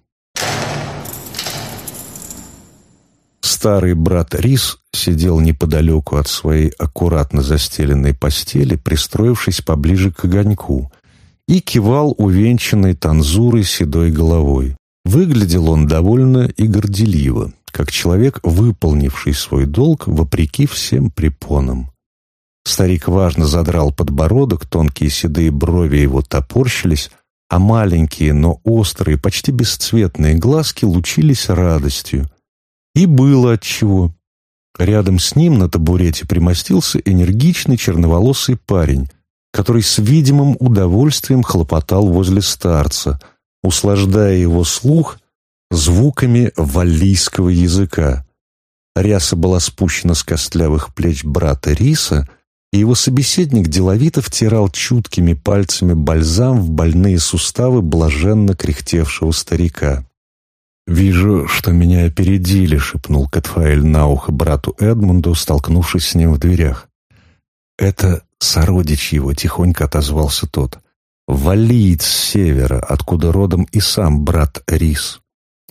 Speaker 1: Старый брат Рис сидел неподалеку от своей аккуратно застеленной постели, пристроившись поближе к огоньку, и кивал увенчанной танзурой седой головой. Выглядел он довольно и горделиво, как человек, выполнивший свой долг вопреки всем препонам. Старик важно задрал подбородок, тонкие седые брови его топорщились, а маленькие, но острые, почти бесцветные глазки лучились радостью. И было отчего. Рядом с ним на табурете примостился энергичный черноволосый парень, который с видимым удовольствием хлопотал возле старца — услаждая его слух звуками валлийского языка. Ряса была спущена с костлявых плеч брата Риса, и его собеседник деловито втирал чуткими пальцами бальзам в больные суставы блаженно кряхтевшего старика. «Вижу, что меня опередили», — шепнул Катфаэль на ухо брату Эдмунду, столкнувшись с ним в дверях. «Это сородич его», — тихонько отозвался тот. Валиец с севера, откуда родом и сам брат Рис.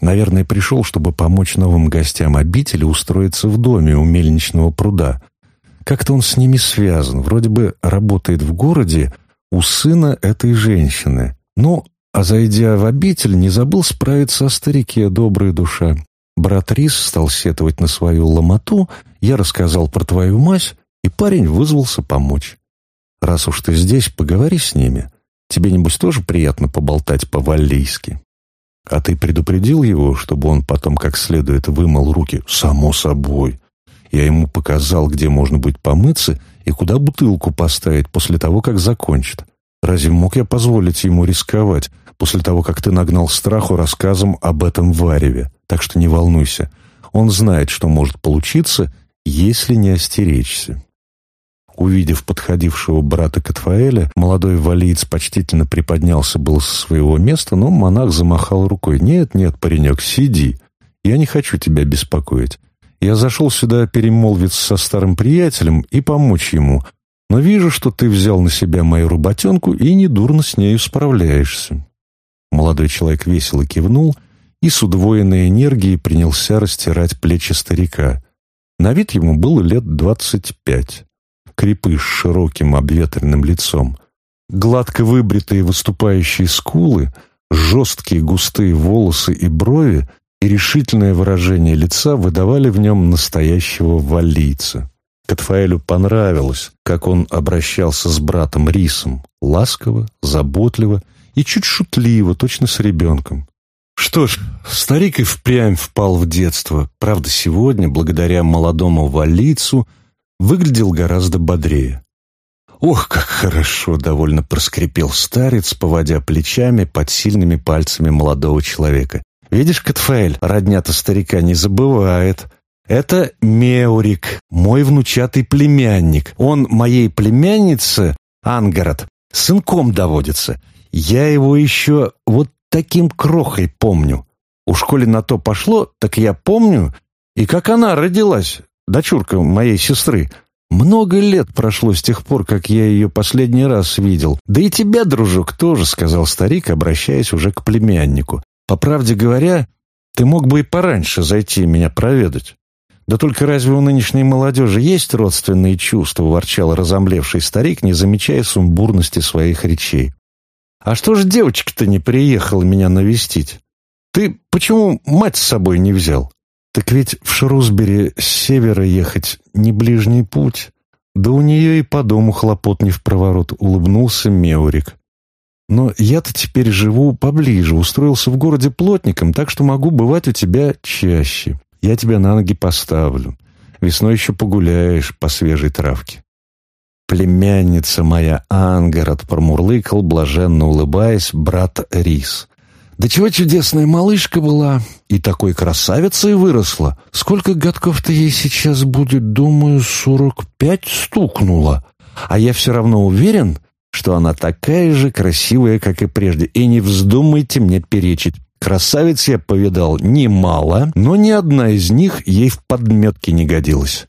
Speaker 1: Наверное, пришел, чтобы помочь новым гостям обители устроиться в доме у мельничного пруда. Как-то он с ними связан, вроде бы работает в городе у сына этой женщины. Ну, а зайдя в обитель, не забыл справиться о старике, добрая душа. Брат Рис стал сетовать на свою ломоту, я рассказал про твою мазь, и парень вызвался помочь. Раз уж ты здесь, поговори с ними. Тебе, небось, тоже приятно поболтать по-валлийски? А ты предупредил его, чтобы он потом как следует вымыл руки? Само собой. Я ему показал, где можно будет помыться и куда бутылку поставить после того, как закончит. Разве мог я позволить ему рисковать после того, как ты нагнал страху рассказом об этом вареве? Так что не волнуйся. Он знает, что может получиться, если не остеречься. Увидев подходившего брата Катфаэля, молодой валиец почтительно приподнялся был с своего места, но монах замахал рукой. «Нет, нет, паренек, сиди. Я не хочу тебя беспокоить. Я зашел сюда перемолвиться со старым приятелем и помочь ему, но вижу, что ты взял на себя мою работенку и недурно с нею справляешься». Молодой человек весело кивнул и с удвоенной энергией принялся растирать плечи старика. На вид ему было лет двадцать пять крепыш с широким обветренным лицом, гладко выбритые выступающие скулы, жесткие густые волосы и брови и решительное выражение лица выдавали в нем настоящего валийца. Катфаэлю понравилось, как он обращался с братом Рисом, ласково, заботливо и чуть шутливо, точно с ребенком. Что ж, старик и впрямь впал в детство. Правда, сегодня, благодаря молодому валицу, выглядел гораздо бодрее. «Ох, как хорошо!» — довольно проскрипел старец, поводя плечами под сильными пальцами молодого человека. «Видишь, Катфаэль, родня-то старика не забывает. Это Меурик, мой внучатый племянник. Он моей племяннице, Ангарот, сынком доводится. Я его еще вот таким крохой помню. У школе на то пошло, так я помню. И как она родилась, дочурка моей сестры. Много лет прошло с тех пор, как я ее последний раз видел. Да и тебя, дружок, тоже, — сказал старик, обращаясь уже к племяннику. По правде говоря, ты мог бы и пораньше зайти меня проведать. Да только разве у нынешней молодежи есть родственные чувства, — ворчал разомлевший старик, не замечая сумбурности своих речей. А что ж девочка-то не приехала меня навестить? Ты почему мать с собой не взял? Так ведь в Шрусбери с севера ехать не ближний путь. Да у нее и по дому хлопот не в проворот, улыбнулся Меурик. Но я-то теперь живу поближе, устроился в городе плотником, так что могу бывать у тебя чаще. Я тебя на ноги поставлю. Весной еще погуляешь по свежей травке. Племянница моя Ангарот промурлыкал, блаженно улыбаясь, брат Рис. Да чего чудесная малышка была, и такой красавицей выросла. Сколько годков-то ей сейчас будет, думаю, сорок пять стукнуло. А я все равно уверен, что она такая же красивая, как и прежде. И не вздумайте мне перечить. Красавиц я повидал немало, но ни одна из них ей в подметке не годилась.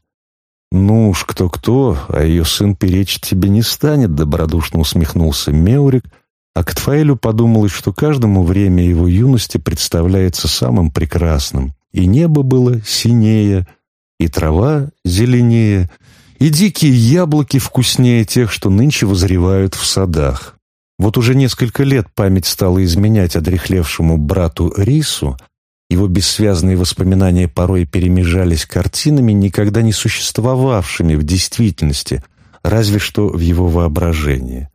Speaker 1: «Ну уж кто-кто, а ее сын перечить тебе не станет», — добродушно усмехнулся Меурик — Актфаэлю подумалось, что каждому время его юности представляется самым прекрасным. И небо было синее, и трава зеленее, и дикие яблоки вкуснее тех, что нынче возревают в садах. Вот уже несколько лет память стала изменять одрехлевшему брату Рису, его бессвязные воспоминания порой перемежались картинами, никогда не существовавшими в действительности, разве что в его воображении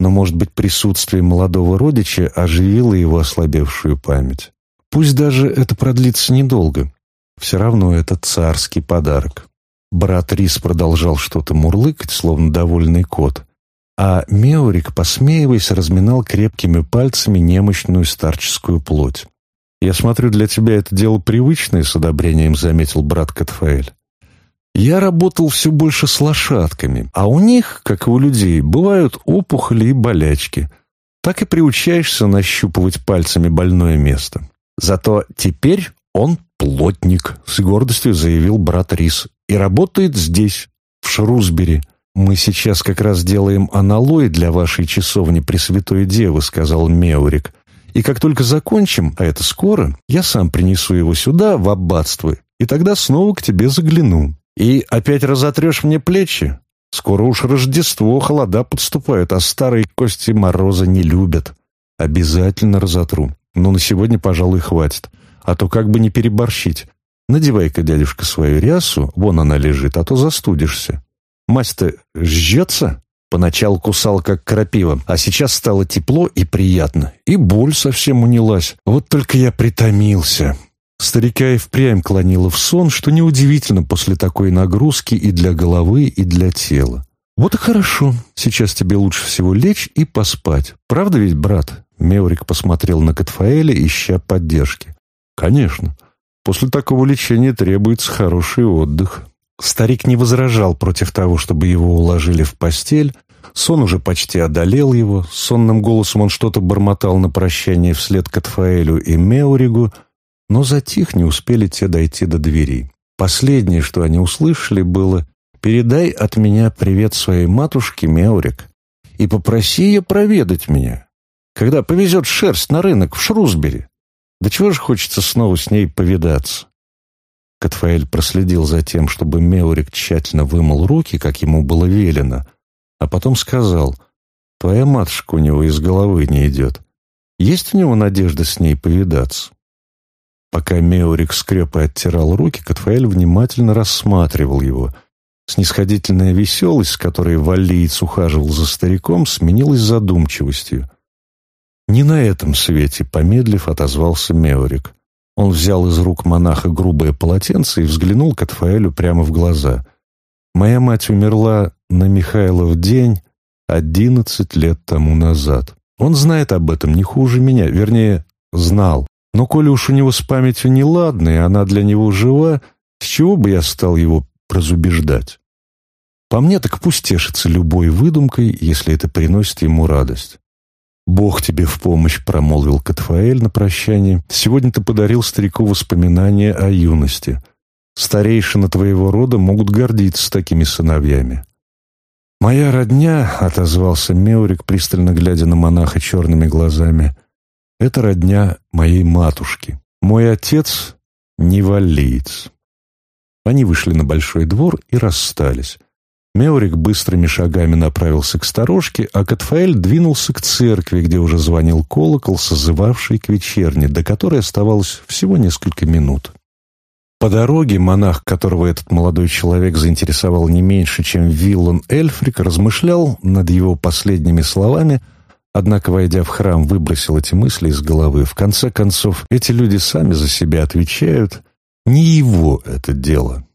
Speaker 1: но, может быть, присутствие молодого родича оживило его ослабевшую память. Пусть даже это продлится недолго. Все равно это царский подарок. Брат Рис продолжал что-то мурлыкать, словно довольный кот, а Меорик, посмеиваясь, разминал крепкими пальцами немощную старческую плоть. «Я смотрю, для тебя это дело привычное с одобрением», — заметил брат Катфаэль. Я работал все больше с лошадками, а у них, как и у людей, бывают опухоли и болячки. Так и приучаешься нащупывать пальцами больное место. Зато теперь он плотник, с гордостью заявил брат Рис, и работает здесь, в Шрусбери. «Мы сейчас как раз делаем аналой для вашей часовни Пресвятой Девы», — сказал Меурик. «И как только закончим, а это скоро, я сам принесу его сюда, в аббатство, и тогда снова к тебе загляну». И опять разотрешь мне плечи? Скоро уж Рождество, холода подступают, а старые кости мороза не любят. Обязательно разотру. Но на сегодня, пожалуй, хватит. А то как бы не переборщить. Надевай-ка, дядюшка, свою рясу, вон она лежит, а то застудишься. Мазь-то жжется? Поначалу кусал, как крапива, а сейчас стало тепло и приятно. И боль совсем унялась. Вот только я притомился. Старика и впрямь клонило в сон, что неудивительно после такой нагрузки и для головы, и для тела. «Вот и хорошо. Сейчас тебе лучше всего лечь и поспать. Правда ведь, брат?» Меорик посмотрел на Катфаэля, ища поддержки. «Конечно. После такого лечения требуется хороший отдых». Старик не возражал против того, чтобы его уложили в постель. Сон уже почти одолел его. Сонным голосом он что-то бормотал на прощание вслед Катфаэлю и Меоригу, но затих не успели те дойти до двери. Последнее, что они услышали, было «Передай от меня привет своей матушке Меорик и попроси ее проведать меня, когда повезет шерсть на рынок в Шрусбери. Да чего же хочется снова с ней повидаться?» Катфаэль проследил за тем, чтобы Меорик тщательно вымыл руки, как ему было велено, а потом сказал «Твоя матушка у него из головы не идет. Есть у него надежда с ней повидаться?» Пока Меорик скрепой оттирал руки, Катфаэль внимательно рассматривал его. Снисходительная веселость, с которой валиец ухаживал за стариком, сменилась задумчивостью. «Не на этом свете», — помедлив, отозвался Меорик. Он взял из рук монаха грубое полотенце и взглянул Катфаэлю прямо в глаза. «Моя мать умерла на Михайлов день одиннадцать лет тому назад. Он знает об этом не хуже меня, вернее, знал. Но коли уж у него с памятью неладная, она для него жива, с чего бы я стал его разубеждать? По мне так пусть тешится любой выдумкой, если это приносит ему радость. «Бог тебе в помощь», — промолвил Катфаэль на прощание. «Сегодня ты подарил старику воспоминания о юности. Старейшины твоего рода могут гордиться такими сыновьями». «Моя родня», — отозвался Меурик, пристально глядя на монаха черными глазами, это родня моей матушки. Мой отец — не валиец. Они вышли на большой двор и расстались. Меорик быстрыми шагами направился к сторожке, а Катфаэль двинулся к церкви, где уже звонил колокол, созывавший к вечерне, до которой оставалось всего несколько минут. По дороге монах, которого этот молодой человек заинтересовал не меньше, чем Виллан Эльфрик, размышлял над его последними словами — Однако, войдя в храм, выбросил эти мысли из головы. В конце концов, эти люди сами за себя отвечают. Не его это дело.